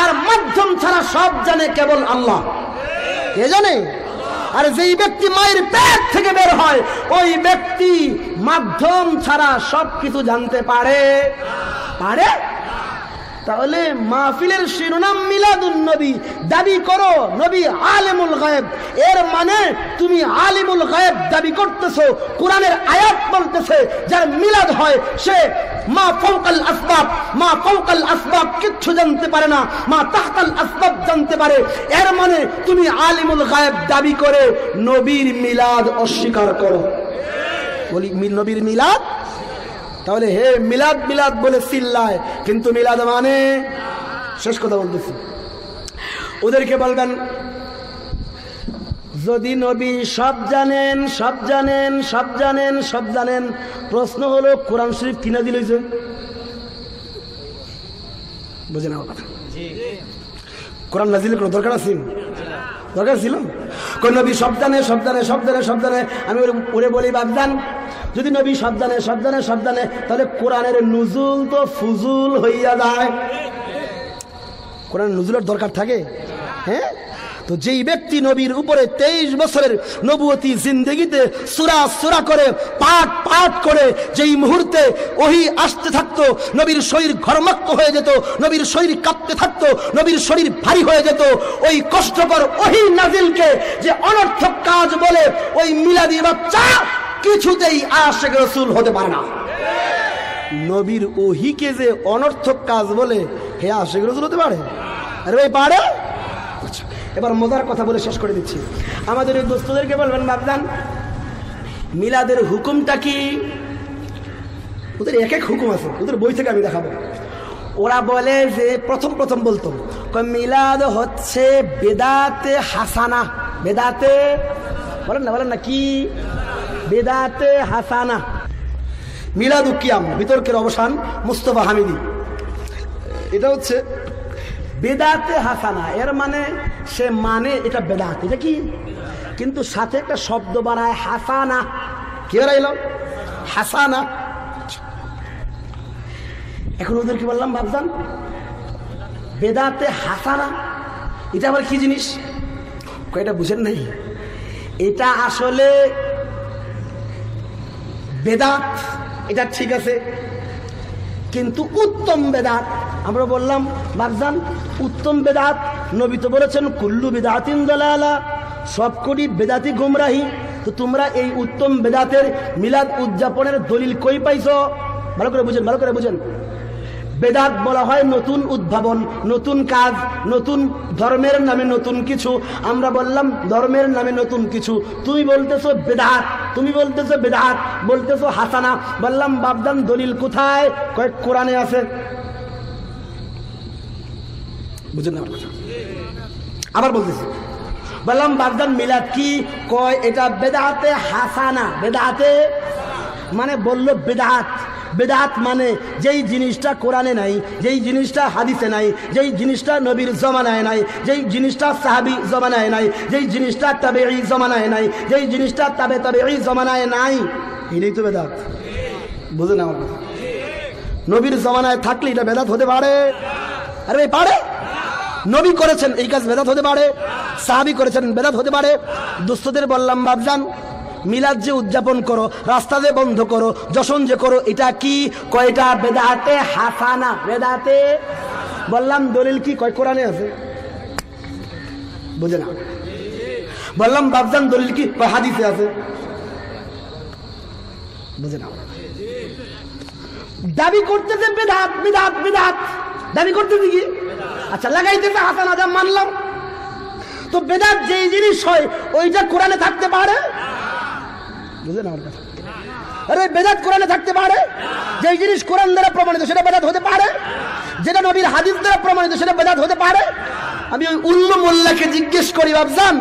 আর মাধ্যম ছাড়া সব জানে কেবল আল্লাহ। কে জানে? আর যেই ব্যক্তি মায়ের পেট থেকে বের হয়, ওই ব্যক্তি মাধ্যম ছাড়া সবকিছু জানতে পারে। পারে? তাহলে মাহফিলের শিরোনাম মিলাদুন নবী। দাবি করো, নবী আলেমুল গায়েব। এর মানে তুমি আলিমুল গায়েব দাবি করতেছো, কোরআনের আয়াত বলতেছে, যার মিলাদ হয় সে মা ফৌকাল আসবাব, মা ফৌকাল আসবাব কিচ্ছু জানতে পারে না, মা তাহতাল আসবাব জানতে পারে। এর মানে তুমি আলিমুল গায়েব দাবি করে নবীর মিলাদ অস্বীকার করো। বলি নবীর মিলাদ তাহলে হে মিলাদ মিলাদ বলে চিল্লায় কিন্তু মিলাদ মানে? শেষ কথা বলতেছি। ওদেরকে বলবেন, যদি নবী সব জানেন সব জানেন সব জানেন সব জানেন, প্রশ্ন হলো কোরআন শরীফ কিনা দিলেছে বুঝে আমার কথা। কোরআন নাজিলের কোনো দরকার আছে? দরকার ছিল? কোন নবী সব জানে সব জানে সব জানে সব জানে। আমি ওরে- বলি, বাগদান যদি নবী সব জানে সব জানে সব জানে তাহলে কোরআনের নুজুল তো ফুজুল হইয়া যায়। কোরআন নজরুলের দরকার থাকে? হ্যাঁ? তো যেই ব্যক্তি নবীর উপরে তেইশ বছরের নবুয়তী জিন্দগিতে সুরা সুরা করে, পাঠ পাঠ করে, যেই মুহূর্তে ওহি আসতে থাকতো, নবীর শরীর ঘর্মাক্ত হয়ে যেত, নবীর শরীর কাঁপতে থাকতো, নবীর শরীর ভারী হয়ে যেত, ওই কষ্টকর ওহি নাজিলকে যে অনর্থক কাজ বলে, ওই মিলাদি বাচ্চা কিছুতেই আশেক রসুল হতে পারে না। নবীর ওহিকে যে অনর্থক কাজ বলে হে আশেখ রসুল হতে পারে? আরে ভাই পারে? আচ্ছা, এবার মজার কথা বলে শেষ করে দিচ্ছি। আমাদের এই দোস্তদেরকে বলবেন বাবদান মিলাদের হুকুমটা কি? ওদের এক এক হুকুম আছে ওদের বই থেকে আমি দেখাবো। ওরা বলে যে প্রথম প্রথম বলতো মিলাদ হচ্ছে বেদাতে হাসানা। বেদাতে? বলেন না বলেন না কি? বেদাতে হাসানা। মিলাদু কিয়াম বিতর্কের অবসান, মুস্তফা হামিদি। এটা হচ্ছে বেদাতে হাসানা। এর মানে সে মানে এটা বেদাত। এটা কি? কিন্তু সাথে একটা শব্দ বানায় হাসানা। কি বানাইল? হাসানা। এখন ওদের কি বললাম ভাবজান বেদাতে হাসানা, এটা আবার কি জিনিস? এটা বুঝেন নাই? এটা আসলে বেদাত, এটা ঠিক আছে। কিন্তু উত্তম বেদাত, আমরা বললাম বাগজান উত্তম বেদাত, নবী তো বলেছেন, কুল্লু বেদাতিন দলালা সবকটি বেদাতি গুমরাহি। তো তোমরা এই উত্তম বেদাতের মিলাদ উদযাপনের দলিল কই পাইছ? ভালো করে বুঝেন, ভালো করে বুঝেন। বেদাত বলা হয় নতুন উদ্ভাবন, নতুন কাজ, নতুন ধর্মের নামে নতুন কিছু। আমরা বললাম, ধর্মের নামে নতুন কিছু। তুমি বলতেছো বেদাত, তুমি বলতেছো বেদাত, বলতেছো হাসানা। বললাম বাবদান দলিল কোথায়? কয়েক কোরআনে আছে। বুঝেন না আমার কথা? আবার বলতেছি। বললাম বাগদান মিলাদ কি? কয়, এটা বেদাতে হাসানা, বেদাতে মানে বলল বেদাত। বেদাত মানে যেই জিনিসটা কোরআনে নাই, যেই জিনিসটা হাদিসে নাই, যেই জিনিসটা নবীর জমানায় নাই, যেই জিনিসটা সাহাবি জমানায় নাই, যেই জিনিসটা তবে এই জমানায় নাই, যেই জিনিসটা তবে তবে এই জমানায় নাই। এটাই তো বেদাত। বুঝে না আমার কথা? নবীর জমানায় থাকলে এটা বেদাত হতে পারে? আরে পারে? নবী করেছেন, এই কাজ বেদাত হতে পারে। সাহাবি করেছেন, বেদাত হতে পারে। দুস্থদের বললাম বাবজান মিলাদ যে উদযাপন করো রাস্তাতে বন্ধ করো, যশন যে করো, এটা কি? কয়টা বেদাতে হাসানা, বেদাতে? বললাম, দলিল কি? কয় কোরআনে আছে? বুঝে না। বললাম বাবজান দলিল কি? হাদিসে আছে? বুঝে না। দাবি করতেছে বেদাত বেদাত বেদাত। দাবি করতেছে কি? আচ্ছা লাগাইতেছে হাসান আজাম মানলাম। তো বেদাত যেই জিনিস হয়, ওইটা কোরআনে থাকতে পারে? বুঝলেন আমার কথা। আরে, বেদাত কোরআনে থাকতে পারে? যেই জিনিস কোরআন দ্বারা প্রমাণিত, সেটা বেদাত হতে পারে। যেটা নবীর হাদিস দ্বারা প্রমাণিত, সেটা বেদাত হতে পারে। আমি ওই উল্লু মোল্লাকে জিজ্ঞেস করি বাবজান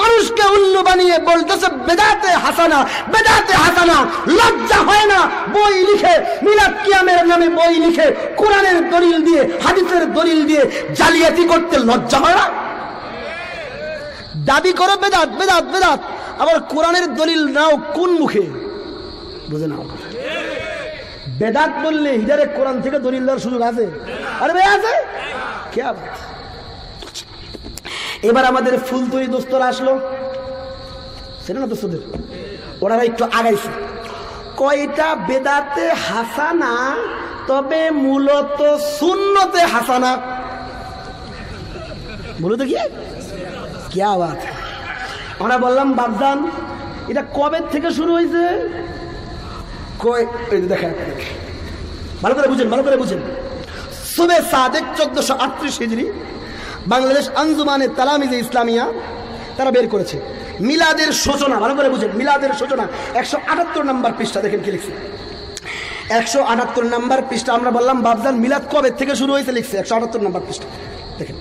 মানুষকে উল্লু বানিয়ে বলতেছে, বেদাতে হাসানা বেদাতে হাসানা, লজ্জা হয় না, বই লিখে, মিলাদ কিয়ামের নামে বই লিখে, কোরআনের দলিল দিয়ে, হাদিসের দলিল দিয়ে জালিয়াতি করতে লজ্জা হয় না? দাবি করো, বেদাত বেদাত বেদাত। আবার কোরআনের দলিল নাও কোন মুখে? বুঝে নাও। বেদাত বললে হিজারে কোরআন থেকে দলিল দেওয়ার সুযোগ আছে? আরে ভাই, আছে? কে এবার আমাদের ফুল তৈরি দোস্তরা আসলো। সেটা না দোস্তদের? ওনারা একটু আগাইছে। কয়টা বেদাতে হাসানা, তবে মূলত শূন্যতে হাসানা? মূলত কি কি আওয়াজ? আমরা বললাম, বাগদান, এটা কবে থেকে শুরু হয়েছে? দেখেন, ভালো করে বুঝেন, ভালো করে বুঝেন। সুবে সাদেক চোদ্দশো আটত্রিশ হিজড়ি বাংলাদেশ আঞ্জুমানে তালামিজে ইসলামিয়া, তারা বের করেছে। মিলাদের সূচনা, ভালো করে বুঝেন, মিলাদের সূচনা, একশো আটাত্তর নাম্বার পৃষ্ঠা, দেখেন কি লিখছে। একশো আটাত্তর নাম্বার পৃষ্ঠা, আমরা বললাম বাবজান মিলাদ কবে থেকে শুরু হয়েছে, লিখছে, একশো আটাত্তর নাম্বার পৃষ্ঠা। দেখেন,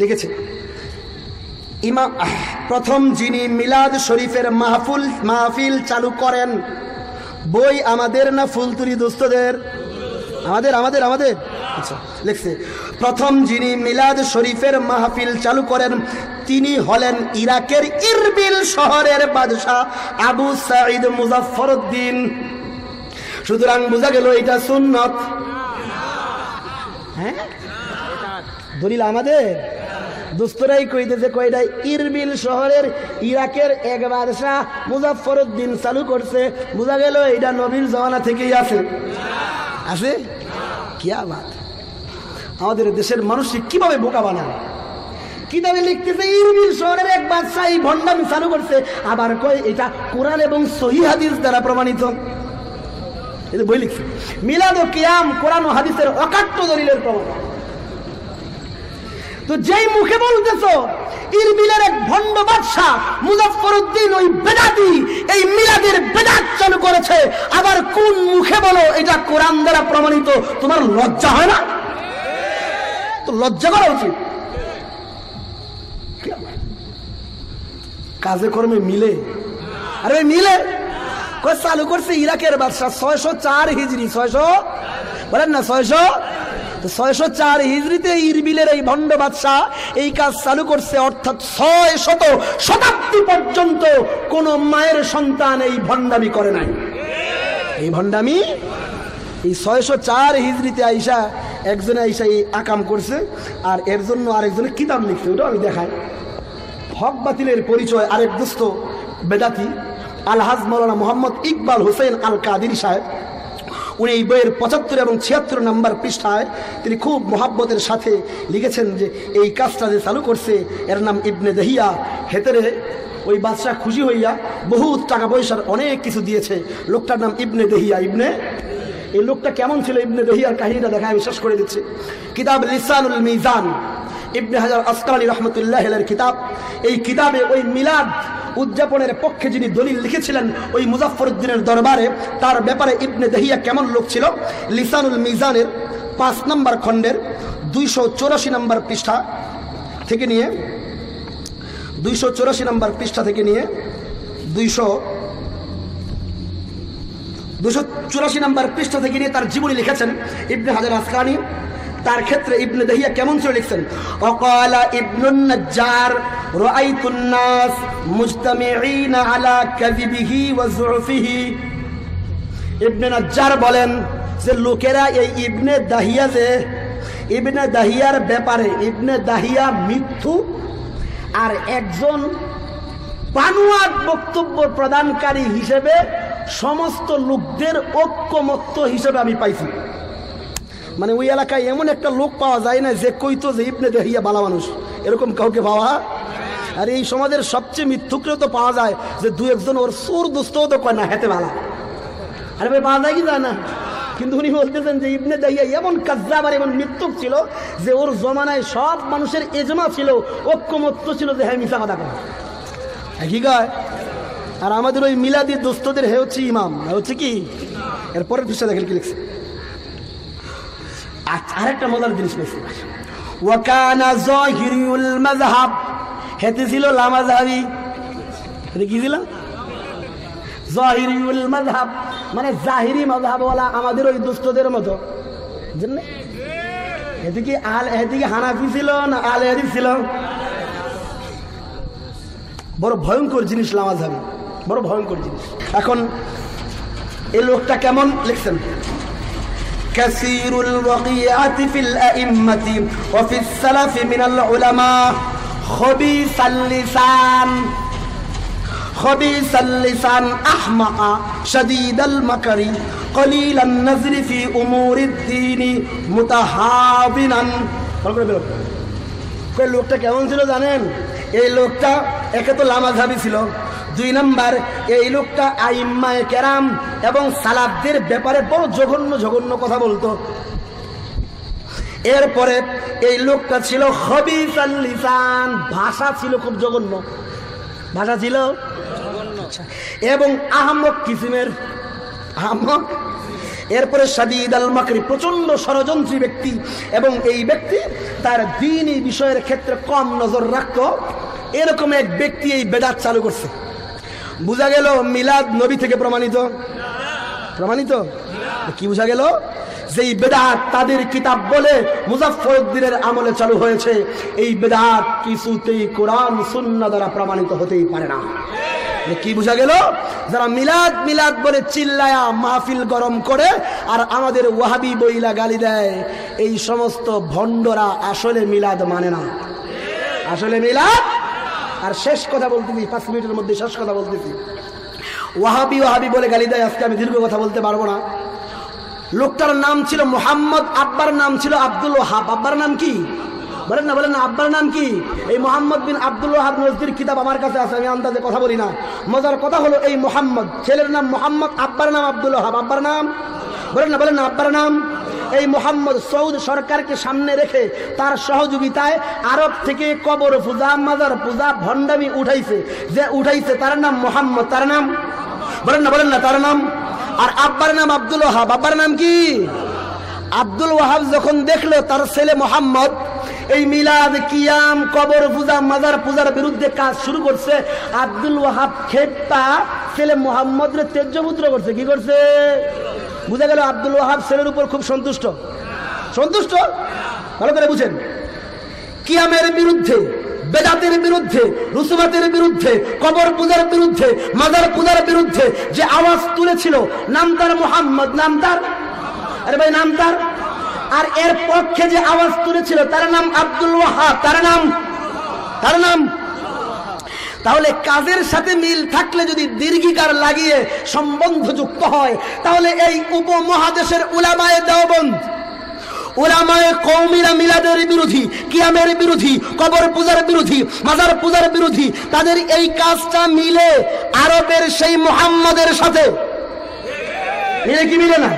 লিখেছে। ইমাম প্রথম যিনি মিলাদ শরীফের মাহফুল, মাহফিল চালু করেন, বই আমাদের না ফুলতুরি দোস্তদের? আমাদের আমাদের আমাদের। আচ্ছা লিখছে। প্রথম যিনি মিলাদ শরীফের মাহফিল চালু করেন, তিনি হলেন ইরাকের ইরবিল শহরের বাদশাহ আবু সাঈদ মুজাফর উদ্দিন সুতরাং বোঝা গেল এটা সুন্নত। হ্যাঁ? দলিল আমাদের? দুস্তরাই কইতেছে কয়টা ইরবিল শহরের ইরাকের এক বাদশাহ মুজাফফরউদ্দিন চালু করছে। বোঝা গেল এটা নবীর জমানা থেকেই আছে। আছে? কি আবাদ আমাদের দেশের মানুষকে কীভাবে বোকা বানায়? কিতাবে লিখতেছে ইরবিল শহরের এক বাদশাহ এই ভণ্ডামি চালু করছে? আবার কয়, এটা কোরআন এবং সহি হাদিস দ্বারা প্রমাণিত। বই লিখছে। মিলাদ ও কিয়াম কোরআন ও হাদিসের অকাট্য দলিলের প্রমাণ। তো যেই মুখে বলতেছো ইরবিলের এক ভণ্ড বাদশাহ মুজাফফরউদ্দিন ওই বেদাতি, এই মিলাদের বেদাত চালু করেছে। আবার কোন মুখে বলো, এটা কোরআন দ্বারা প্রমাণিত, তোমার লজ্জা হয় না? তো লজ্জা করা উচিত। কাজে কর্মে মিলে? আরে মিলে? চালু করছে ইরাকের বাদশাহ ছয়শো চার হিজড়ি, ছয়শো? বলেন না, ছয়শো? ছয়শো চার হিজড়িতে ইরবিলের এই ভণ্ড বাদশাহ এই কাজ চালু করছে, অর্থাৎ ছয় শত শতাব্দী পর্যন্ত কোন মায়ের সন্তান এই ভণ্ডামি করে নাই। এই ভণ্ডামি, এই ছয়শো চার হিজড়িতে আইসা, একজনে আইসা এই আকাম করছে, আর এর জন্য আরেকজনে কিতাব লিখছে ওটা আমি দেখাই। হক বাতিলের পরিচয় আরেক দোস্ত বেদাতি, আলহাজ মৌলানা মোহাম্মদ ইকবাল হোসেন আল কাদির সাহেব। উনি এই বইয়ের পঁচাত্তর এবং ছিয়াত্তর নাম্বার পৃষ্ঠায় তিনি খুব মোহাব্বতের সাথে লিখেছেন যে, এই কাজটা যে চালু করছে, এর নাম ইবনে দহিয়া। হেতেরে ওই বাদশাহ খুশি হইয়া বহুত টাকা পয়সার অনেক কিছু দিয়েছে। লোকটার নাম ইবনে দহিয়া। ইবনে, এই লোকটা কেমন ছিল? ইবনে দহিয়ার কাহিনীটা দেখা আমি শেষ করে দিচ্ছি। কিতাব লিসানুল মিজান। ইবনে হাজার আসকালী রহমতুল্লাহ কিতাব। এই কিতাবে ওই মিলাদ উদযাপনের পক্ষে যিনি দলিল লিখেছিলেন ওই মুজাফরউদ্দিনের দরবারে, তার ব্যাপারে ইবনে দহিয়া কেমন লোক ছিল? লিসানুল মিজানের পাঁচ নম্বর খণ্ডের দুইশো নম্বর পৃষ্ঠা থেকে নিয়ে, দুইশো চৌরাশি নম্বর পৃষ্ঠা থেকে নিয়ে দুইশো দুশো চুরাশি নম্বর পৃষ্ঠা থেকে নিয়ে তার জীবনী লিখেছেন ইবনে হাজার আসকানি। তার ক্ষেত্রে ইবনে দহিয়া কেমন ছিল লিখছেন? অকালা ইবনুন নাজ্জার, রাআইতুন নাস মুজতামিঈনা আলা কাযিবিহি ওয়া যুফিহি ইবনে নাজ্জার বলেন যে, লোকেরা এই ইবনে দাহিয়া যে, ইবনে দাহিয়ার ব্যাপারে, ইবনে দাহিয়া মৃত্যু আর একজন বানুয়াত বক্তব্য প্রদানকারী হিসেবে সমস্ত লোকদের ঐক্যমত্য হিসেবে আমি পাইছি। মানে ওই এলাকায় এমন একটা লোক পাওয়া যায় না যে কইতো যে ইবনে দেহিয়া বালা মানুষ। এরকম কাউকে পাওয়া? আর এই সমাজের সবচেয়ে মিথ্যুকরেও তো পাওয়া যায় যে দু একজন ওর সুর দুস্তও তো কয় না, হেতে বালা। আরে ভাই, পাওয়া যায় কি যায় না? কিন্তু উনি বলতেছেন যে ইবনে দাহিয়া এমন কাজ্জাব আর এমন মৃত্যুক ছিল যে ওর জমানায় সব মানুষের এজমা ছিল, ঐক্যমত্য ছিল যে হ্যাঁ মিশা কথা কয়। কি কয়? আর আমাদের ওই মিলাদি দোস্তদের হে হচ্ছে ইমাম। হচ্ছে কি? এরপরের পৃষ্ঠা দেখেন কি লিখছে। আরেকটা মজার জিনিস ছিল মানে জাহিরি আমাদের ওই দুষ্টদের মতো। হেতে কি আল হেতে কি হানাফি ছিল না আল ছিল? বড় ভয়ঙ্কর জিনিস লামাযহাবি বড় ভয়ঙ্কর জিনিস। এখন এই লোকটা কেমন লিখছেন? كثير الوقيعة في الأئمة وفي السلف من العلماء خبيث اللسان خبيث اللسان أحمق شديد المكر قليل النظر في أمور الدين متهاونا কই লোকটা কেমন ছিল জানেন এই লোকটা একে তো লামাঝাবি ছিল দুই নাম্বার, এই লোকটা আইম্মায় কেরাম এবং সালাবদের ব্যাপারে বড় জঘন্য জঘন্য কথা বলতো। এরপরে এই লোকটা ছিল হবিস লিসান। ভাষা ছিল খুব জঘন্য। ভাষা ছিল? এবং আহমক কিসিমের। আহমক? এরপরে সাদিদ আল মাকরি প্রচণ্ড ষড়যন্ত্রী ব্যক্তি। এবং এই ব্যক্তি তার দিনই বিষয়ের ক্ষেত্রে কম নজর রাখত। এরকম এক ব্যক্তি এই বেদাত চালু করছে। বোঝা গেল মিলাদ নবী থেকে প্রমাণিত? প্রমাণিত? কি বোঝা গেল? যেই বেদাত তাদের কিতাব বলে মুজাফরউদ্দিনের আমলে চালু হয়েছে, এই বেদাত কিছুতেই কোরআন শূন্য দ্বারা প্রমাণিত হতেই পারে না। কি বোঝা গেল? যারা মিলাদ মিলাদ বলে চিল্লায়া মাহফিল গরম করে আর আমাদের ওয়াহাবি বইলা গালি দেয়, এই সমস্ত ভণ্ডরা আসলে মিলাদ মানে না। আসলে মিলাদ আর শেষ কথা বলতেছি, পাঁচ মিনিটের মধ্যে শেষ কথা বলতেছি। ওয়াহাবি ওয়াহাবি বলে গালি দেয়, আজকে আমি দীর্ঘ কথা বলতে পারব না। লোকটার নাম ছিল মোহাম্মদ, আব্বার নাম ছিল আব্দুল ওহাব আব্বার নাম কি? বলেন না বলেন না, আব্বার নাম কি? এই মোহাম্মদ বিন আব্দুল ওহাব নজদির কিতাব আমার কাছে আছে, আমি আন্দাজে কথা বলি না। মজার কথা হলো এই মোহাম্মদ, ছেলের নাম মোহাম্মদ, আব্বার নাম আব্দুল ওহাব আব্বার নাম? বলেন না বলেন না, আব্বার নাম। এই মোহাম্মদ সৌদ সরকারকে সামনে রেখে তার সহযোগিতায় আরব থেকে কবর পূজা, মাজার পূজা ভণ্ডামি উঠাইছে। যে উঠাইছে তার নাম মোহাম্মদ, তার নাম? বলেন না বলেন না, তার নাম? আর আব্বার নাম আব্দুল ওহাব আব্বার নাম কি? আব্দুল ওয়াহাব যখন দেখল তার ছেলে মোহাম্মদ, এই মিলাদ, কিয়াম, কবর পূজা, মাজার পূজার বিরুদ্ধে কাজ শুরু করছে, আব্দুল ওয়াহাব খেপা ছেলে মোহাম্মদ রে তেজ্যপুত্র করছে। কি করছে? বুঝা গেল আব্দুল ওয়াহাব ছেলের উপর খুব সন্তুষ্ট। সন্তুষ্ট? ভালো করে বুঝেন। কিয়ামের বিরুদ্ধে, বেদাতের বিরুদ্ধে রুসুমাতের বিরুদ্ধে, কবর পূজার বিরুদ্ধে মাদার পূজার বিরুদ্ধে যে আওয়াজ তুলেছিল নামদার মোহাম্মদ নামদার আরে ভাই নামদার আর এর পক্ষে যে আওয়াজ তুলেছিল, তার নাম আব্দুল ওয়াহাব, তার নাম? তার নাম? তাহলে কাজের সাথে মিল থাকলে যদি দীর্ঘিকার লাগিয়ে সম্বন্ধ যুক্ত হয়, তাহলে এই উপমহাদেশের উলামায়ে ওলামায় কৌমিরা কবর পূজার পূজার তাদের এই কাজটা মিলে আরবের সেই মোহাম্মদের সাথে। মিলে কি মিলে না?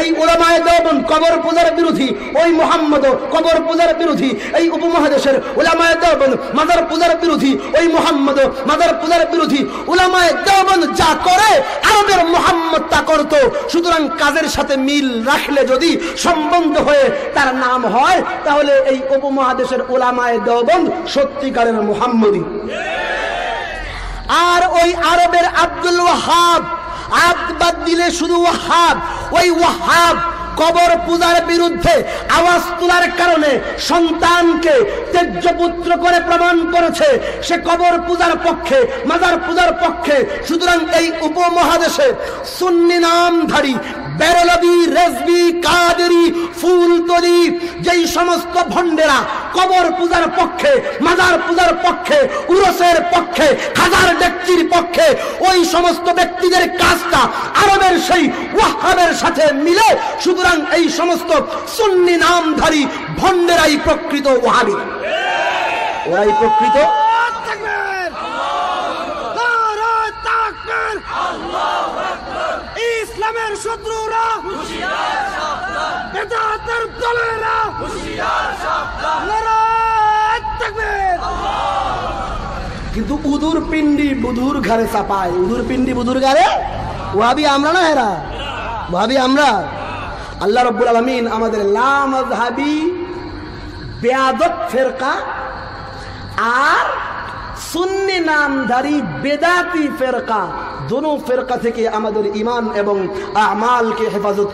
এই ওলামায় দেবন কবর পূজার বিরোধী ওই মোহাম্মদ কবর পূজার বিরোধী এই উপমহাদেশের ওলামায় দেবন মাজার পূজার বিরোধী ওই মোহাম্মদ মাজার পূজার বিরোধী। ওলামায় দেবন যা করে আরবের মোহাম্মদ তা করতো। সুতরাং কাজের সাথে মিল রাখলে যদি সম্বন্ধ হয়ে তার নাম হয় তাহলে এই উপমহাদেশের ওলামায় দেবন সত্যিকারের মোহাম্মদী আর ওই আরবের আব্দুল ওয়াহাব আব্দ বাদ দিলে শুধু ওয়াহাব। ওই ওয়াহাব কবর পূজার বিরুদ্ধে আওয়াজ তোলার কারণে সন্তানকে তেজ্যপুত্র করে প্রমাণ করেছে। সে কবর পূজার পক্ষে, মাজার পূজার পক্ষে। সুতরাং এই উপমহাদেশে সুন্নি নামধারী যেই সমস্ত ভণ্ডেরা কবর পূজার পক্ষে, মাজার পূজার পক্ষে পক্ষে পক্ষে, ওই সমস্ত ব্যক্তিদের কাজটা সেই সাথে মিলে, সুতরাং এই সমস্ত সুন্নি নামধারী ভণ্ডেরাই প্রকৃত ওয়াহাবি। ওরাই প্রকৃত কিন্তু উদুর পিন্ডি বুধুর ঘরে চাপায়। উদুর পিন্ডি বুধুর ঘরে ওয়াবি আমরা না হেরা ওয়াবি আমরা? আল্লাহ রব্বুল আলমিন আমাদের লামহাবি বেয়াদত ফেরকা আর সুন্নি নামধারী বেদাতি ফেরকা দোনো ফেরকা থেকে আমাদের ইমান এবং আমালকে হেফাজত